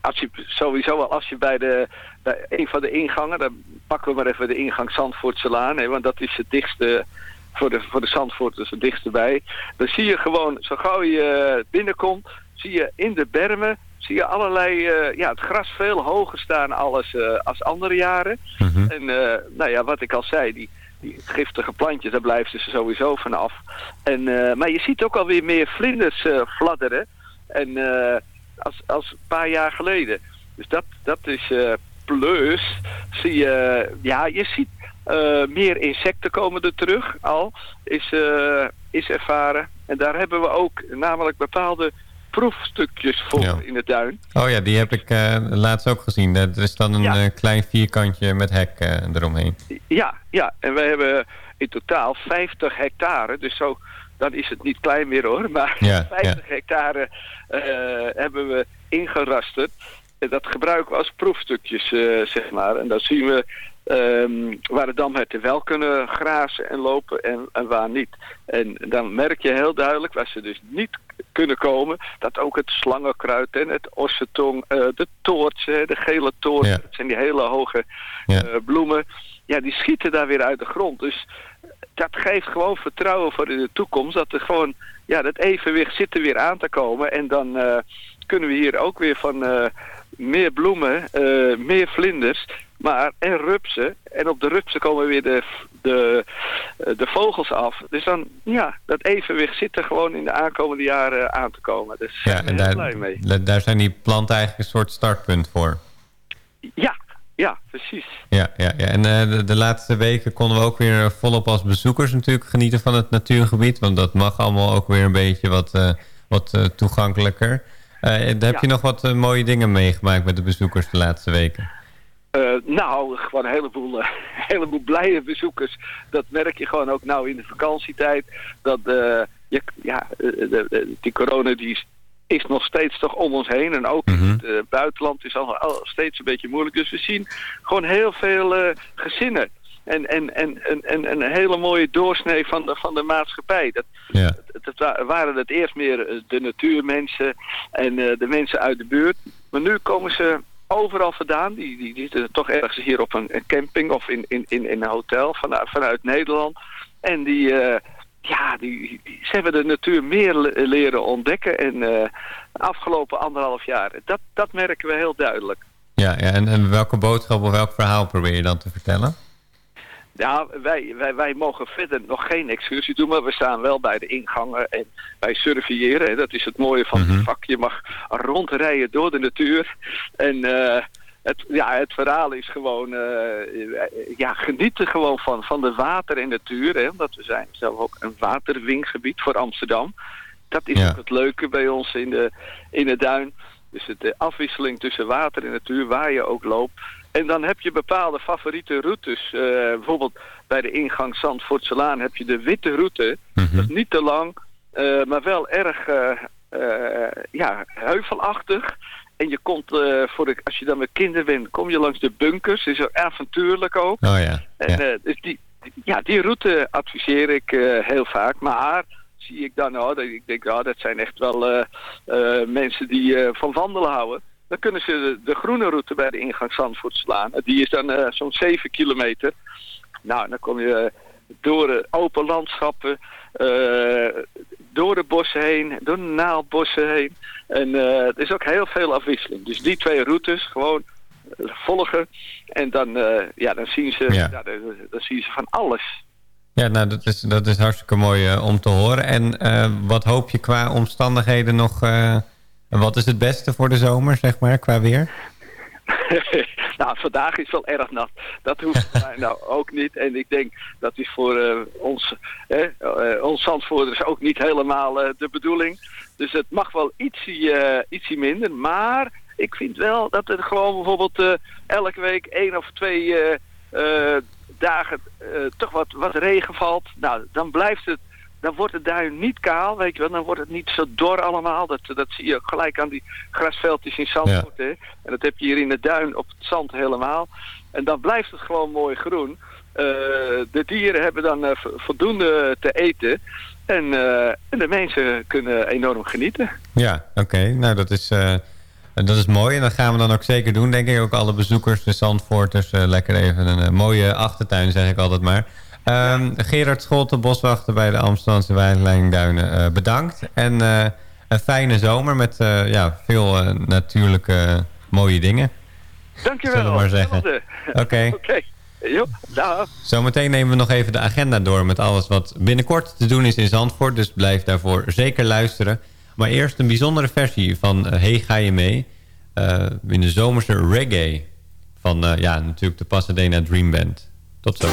als je, sowieso al als je bij, de, bij een van de ingangen, dan pakken we maar even de ingang Zandvoortselaan, hè, want dat is het dichtste voor de, voor de Zandvoorters het dichtste bij. Dan zie je gewoon, zo gauw je binnenkomt, zie je in de bermen, zie je allerlei, eh, ja, het gras veel hoger staan als, eh, als andere jaren. En eh, nou ja, wat ik al zei, die, die giftige plantjes, daar blijven ze sowieso vanaf. En, maar je ziet ook alweer meer vlinders fladderen. En als, als een paar jaar geleden. Dus dat, dat is plus. Zie je, ja, je ziet meer insecten komen er terug al. Is, is ervaren. En daar hebben we ook namelijk bepaalde proefstukjes voor in de duin. Oh ja, die heb ik eh, laatst ook gezien. Er is dan een eh, klein vierkantje met hek eh, eromheen. Ja, ja, en wij hebben in totaal 50 hectare. Dus zo, dan is het niet klein meer hoor. Maar Ja, <laughs> 50 hectare hebben we ingerasterd. En dat gebruiken we als proefstukjes, zeg maar. En dan zien we ehm, waar de damherten wel kunnen grazen en lopen en, en waar niet. En dan merk je heel duidelijk, waar ze dus niet kunnen komen, dat ook het slangenkruid en het ossetong, eh, de toorts, de gele toorts, Ja. dat zijn die hele hoge Ja. eh, bloemen, ja, die schieten daar weer uit de grond. Dus dat geeft gewoon vertrouwen voor in de toekomst, dat er gewoon, ja, dat evenwicht zit er weer aan te komen. En dan eh, kunnen we hier ook weer van meer bloemen, eh, meer vlinders, maar en rupsen. En op de rupsen komen weer de, de, eh, de vogels af. Dus dan, ja, dat evenwicht zit er gewoon in de aankomende jaren aan te komen. Dus Ja, daar en daar, blij mee. da- daar zijn die planten eigenlijk een soort startpunt voor. Ja, ja, precies. Ja, ja, ja. en eh, de, de laatste weken konden we ook weer volop als bezoekers natuurlijk genieten van het natuurgebied. Want dat mag allemaal ook weer een beetje wat, wat toegankelijker. Eh, heb Ja. je nog wat eh, mooie dingen meegemaakt met de bezoekers de laatste weken? Eh, nou, gewoon een heleboel, <laughs> heleboel blije bezoekers. Dat merk je gewoon ook nou in de vakantietijd. Dat je, ja, die corona die is, is nog steeds toch om ons heen. En ook in het eh, buitenland is al, al steeds een beetje moeilijk. Dus we zien gewoon heel veel gezinnen. En, en, en, en, en en een hele mooie doorsnee van de, van de maatschappij. Dat, Ja. wa- waren het eerst meer eh, de natuurmensen en eh, de mensen uit de buurt. Maar nu komen ze overal vandaan. Die, die, die zitten toch ergens hier op een, een camping of in, in, in, in een hotel vanuit, vanuit Nederland. En die, eh, ja, die, die- ze hebben de natuur meer le- leren ontdekken. En de afgelopen anderhalf jaar, dat, dat merken we heel duidelijk. Ja, ja en, en welke boodschap of welk verhaal probeer je dan te vertellen? Ja, wij, wij, wij mogen verder nog geen excursie doen, maar we staan wel bij de ingangen en wij surveilleren. Dat is het mooie van het vak. Je mag rondrijden door de natuur. En eh, het, ja, het verhaal is gewoon, eh, ja, genieten gewoon van, van de water en natuur. Hè, omdat we zijn zelf ook een waterwinggebied voor Amsterdam. Dat is Ja. ook het leuke bij ons in de, in de duin. Dus de afwisseling tussen water en natuur, waar je ook loopt. En dan heb je bepaalde favoriete routes. Eh, bijvoorbeeld bij de ingang Zandvoortselaan heb je de witte route. Dat is niet te lang, eh, maar wel erg eh, ja, heuvelachtig. En je komt, voor de, als je dan met kinderen bent, kom je langs de bunkers. Is er avontuurlijk ook. Oh ja. En dus die, ja, die route adviseer ik heel vaak. Maar zie ik dan, oh, dat, ik denk, oh, dat zijn echt wel mensen die van wandelen houden. Dan kunnen ze de, de groene route bij de ingang Zandvoort slaan. Die is dan eh, zo'n 7 kilometer. Nou, dan kom je door open landschappen, eh, door de bossen heen, door de naaldbossen heen. En eh er is ook heel veel afwisseling. Dus die twee routes gewoon volgen. En dan, ja, dan, zien ze, Ja. ja. dan, dan zien ze van alles. Ja, nou, dat is, dat is hartstikke mooi om te horen. En wat hoop je qua omstandigheden nog... eh, wat is het beste voor de zomer, zeg maar, qua weer? <laughs> nou, vandaag is wel erg nat. Dat hoeft <laughs> mij nou ook niet. En ik denk dat is voor eh, ons, eh, ons Zandvoorters ook niet helemaal eh, de bedoeling. Dus het mag wel ietsie, ietsie minder. Maar ik vind wel dat er gewoon bijvoorbeeld elke week één of twee dagen toch wat, wat regen valt. Nou, dan blijft het dan wordt het duin niet kaal, weet je wel. Dan wordt het niet zo dor allemaal. Dat, dat zie je ook gelijk aan die grasveldjes in Zandvoort. Hè? En dat heb je hier in de duin op het zand helemaal. En dan blijft het gewoon mooi groen. Eh, de dieren hebben dan eh, vo- voldoende te eten. En, eh, en de mensen kunnen enorm genieten. Ja, oké. Nou, dat is, dat is mooi. En dat gaan we dan ook zeker doen, denk ik. Ook alle bezoekers, de Zandvoorters. lekker even een mooie achtertuin, zeg ik altijd maar. Ehm, Gerard Scholte, boswachter bij de Amsterdamse Wijnlijnduinen, eh bedankt. En eh, een fijne zomer met eh, ja, veel natuurlijke mooie dingen. Dankjewel. Zullen we maar zeggen. Oké. <laughs> Oké. Jo, dag. Zometeen nemen we nog even de agenda door met alles wat binnenkort te doen is in Zandvoort. Dus blijf daarvoor zeker luisteren. Maar eerst een bijzondere versie van Hey Ga Je Mee? in de zomerse reggae van ja, natuurlijk de Pasadena Dream Band. Tot zo.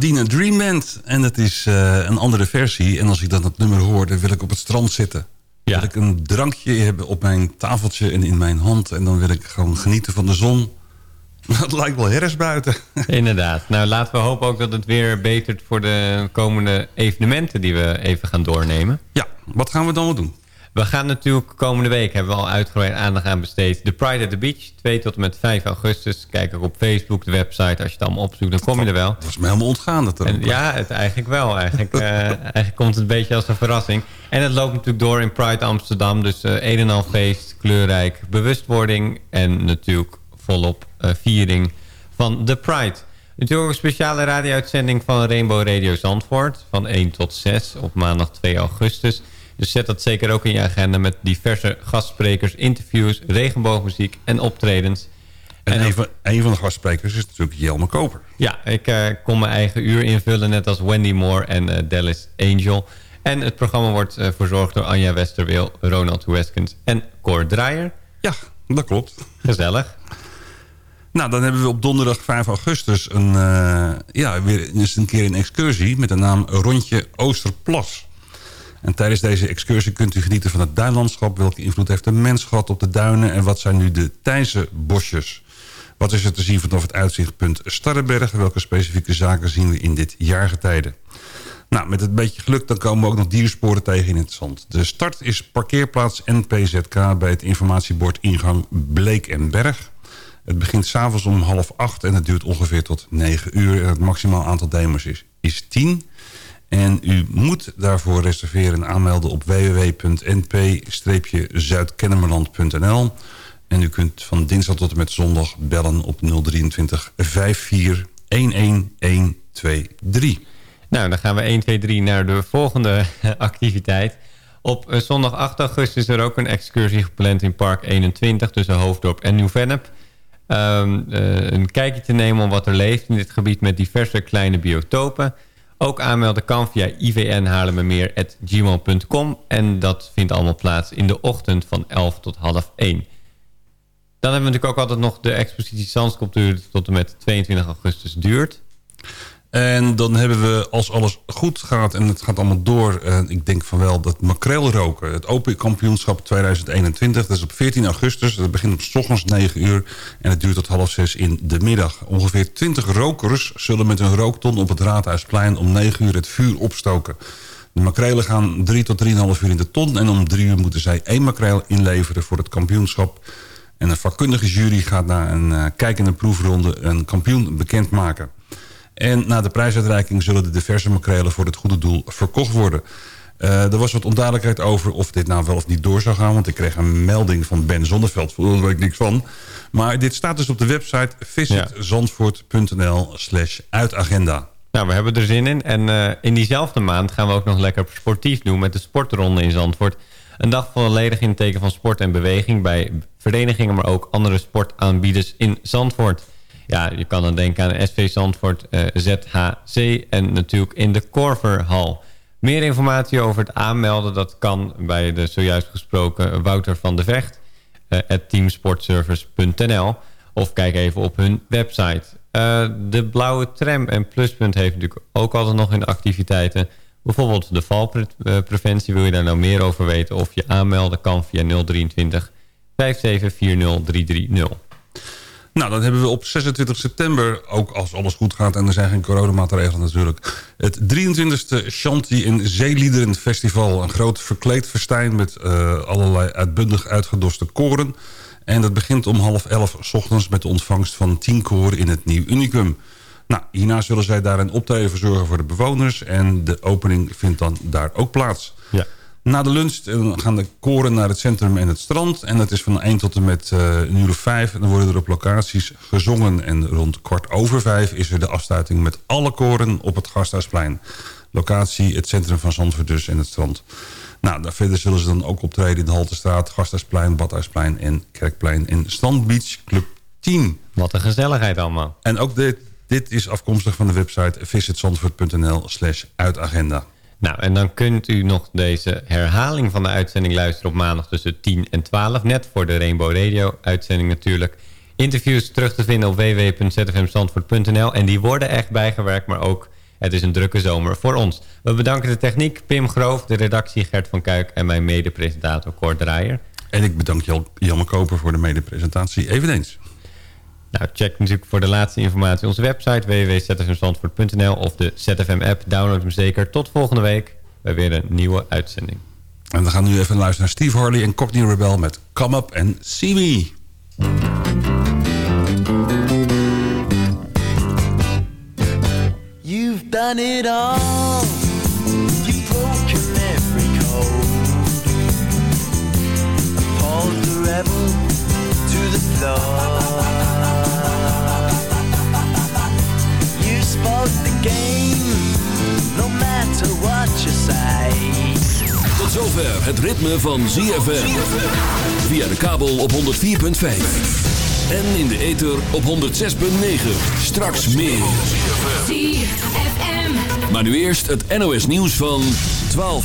Ja, Dream Band. En dat is eh, een andere versie. En als ik dan dat nummer hoor, dan wil ik op het strand zitten. Wil ik een drankje hebben op mijn tafeltje en in mijn hand. En dan wil ik gewoon genieten van de zon. <laughs> Het lijkt wel herfst buiten. <laughs> Inderdaad. Nou, laten we hopen ook dat het weer betert voor de komende evenementen die we even gaan doornemen. Ja, wat gaan we dan wel doen? We gaan natuurlijk komende week, hebben we al uitgebreid aandacht aan besteed... de Pride at the Beach, 2 tot en met 5 augustus. Kijk ook op Facebook, de website. Als je het allemaal opzoekt, dan kom je er wel. Dat was me helemaal ontgaan. Dat er En ja, het eigenlijk wel. Eigenlijk, <laughs> eh, eigenlijk komt het een beetje als een verrassing. En het loopt natuurlijk door in Pride Amsterdam. Dus eh een en al feest, kleurrijk, bewustwording... en natuurlijk volop eh, viering van de Pride. Natuurlijk ook een speciale radio-uitzending van Rainbow Radio Zandvoort... van 1 tot 6 op maandag 2 augustus... Dus zet dat zeker ook in je agenda met diverse gastsprekers, interviews, regenboogmuziek en optredens. En, een, van, een van de gastsprekers is natuurlijk Jelme Koper. Ja, ik eh, kon mijn eigen uur invullen, net als Wendy Moore en eh, Dallas Angel. En het programma wordt eh, verzorgd door Anja Westerweel, Ronald Weskens en Cor Draaier. Ja, dat klopt. Gezellig. Nou, dan hebben we op donderdag 5 augustus een, ja, weer eens een keer een excursie... met de naam Rondje Oosterplas. En tijdens deze excursie kunt u genieten van het duinlandschap. Welke invloed heeft de mens gehad op de duinen? En wat zijn nu de Thijzenbosjes? Wat is er te zien vanaf het uitzichtpunt Starrenberg? Welke specifieke zaken zien we in dit jaargetijde? Nou, met het beetje geluk dan komen we ook nog diersporen tegen in het zand. De start is parkeerplaats NPZK bij het informatiebord ingang Bleek en Berg. Het begint s'avonds om half acht en het duurt ongeveer tot negen uur. En het maximaal aantal demo's is, is tien. En u moet daarvoor reserveren en aanmelden op www.np-zuidkennemerland.nl. En u kunt van dinsdag tot en met zondag bellen op 023 54 11123. Nou, dan gaan we 1, 2, 3 naar de volgende <laughs> activiteit. Op eh, zondag 8 augustus is er ook een excursie gepland in Park 21... tussen Hoofddorp en Nieuw-Vennep. Ehm, eh, een kijkje te nemen om wat er leeft in dit gebied... met diverse kleine biotopen. Ook aanmelden kan via ivnhaarlemmermeer.gmail.com. En dat vindt allemaal plaats in de ochtend van 11 tot half 1. Dan hebben we natuurlijk ook altijd nog de expositie Zandsculptuur... tot en met 22 augustus duurt. En dan hebben we, als alles goed gaat en het gaat allemaal door... eh, ik denk van wel dat makreelroken, het Open Kampioenschap 2021... dat is op 14 augustus, dat begint op ochtends 9 uur... en het duurt tot half 6 in de middag. Ongeveer 20 rokers zullen met een rookton op het Raadhuisplein... om 9 uur het vuur opstoken. De makrelen gaan 3 tot 3,5 uur in de ton... en om 3 uur moeten zij één makreel inleveren voor het kampioenschap... En een vakkundige jury gaat na een uh, kijkende proefronde een kampioen bekendmaken. En na de prijsuitreiking zullen de diverse makrelen voor het goede doel verkocht worden. Uh, er was wat onduidelijkheid over of dit nou wel of niet door zou gaan. Want ik kreeg een melding van Ben Zonneveld. Daar weet ik niks van. Maar dit staat dus op de website visitzandvoort.nl slash uitagenda. Nou, we hebben er zin in. En uh, in diezelfde maand gaan we ook nog lekker sportief doen... met de sportronde in Zandvoort. Een dag volledig in het teken van sport en beweging... bij verenigingen, maar ook andere sportaanbieders in Zandvoort. Ja, je kan dan denken aan SV Zandvoort, uh, ZHC... en natuurlijk in de Korverhal. Meer informatie over het aanmelden... dat kan bij de zojuist gesproken Wouter van de Vecht... Uh, teamsportservice.nl of kijk even op hun website. Uh, de blauwe tram en pluspunt heeft natuurlijk ook altijd nog in activiteiten. Bijvoorbeeld de valpreventie. Wil je daar nou meer over weten? Of je aanmelden kan via 023 5740330. Nou, dan hebben we op 26 september, ook als alles goed gaat... en er zijn geen coronamaatregelen natuurlijk... het 23e Shanti en Zeeliederen Festival. Een groot verkleed festijn met uh, allerlei uitbundig uitgedoste koren... En dat begint om half elf s ochtends met de ontvangst van tien koren in het Nieuw Unicum. Nou, hierna zullen zij daar een optreden verzorgen voor de bewoners. En de opening vindt dan daar ook plaats. Ja. Na de lunch gaan de koren naar het centrum en het strand. En dat is van 1 tot en met uh, een uur of 5. En dan worden er op locaties gezongen. En rond kwart over vijf is er de afsluiting met alle koren op het Gasthuisplein. Locatie het centrum van Zandvoort dus en het strand. Nou, daar verder zullen ze dan ook optreden in de Haltestraat, Gasthuisplein, Badhuisplein en Kerkplein en Strandbeach Club 10. Wat een gezelligheid allemaal. En ook dit, dit is afkomstig van de website visitzandvoort.nl slash uitagenda. Nou, en dan kunt u nog deze herhaling van de uitzending luisteren op maandag tussen 10 en 12. Net voor de Rainbow Radio uitzending natuurlijk. Interviews terug te vinden op www.zfmzandvoort.nl. En die worden echt bijgewerkt, maar ook het is een drukke zomer voor ons. We bedanken de techniek, Pim Groof, de redactie Gert van Kuik... en mijn mede-presentator Cor Draaier. En ik bedank Jan Koper voor de mede-presentatie eveneens. Nou, check natuurlijk voor de laatste informatie onze website... www.zfmzandvoort.nl of de ZFM-app. Download hem zeker. Tot volgende week bij weer een nieuwe uitzending. En we gaan nu even luisteren naar Steve Harley en Cockney Rebel... met Come Up and See Me. You've done it all. You've broken every code. Pulled the rebel to the floor. Spoke the game, no matter what you say. Tot zover het ritme van ZFM. Via de kabel op 104.5. En in de ether op 106.9. Straks meer. Maar nu eerst het NOS nieuws van 12 uur.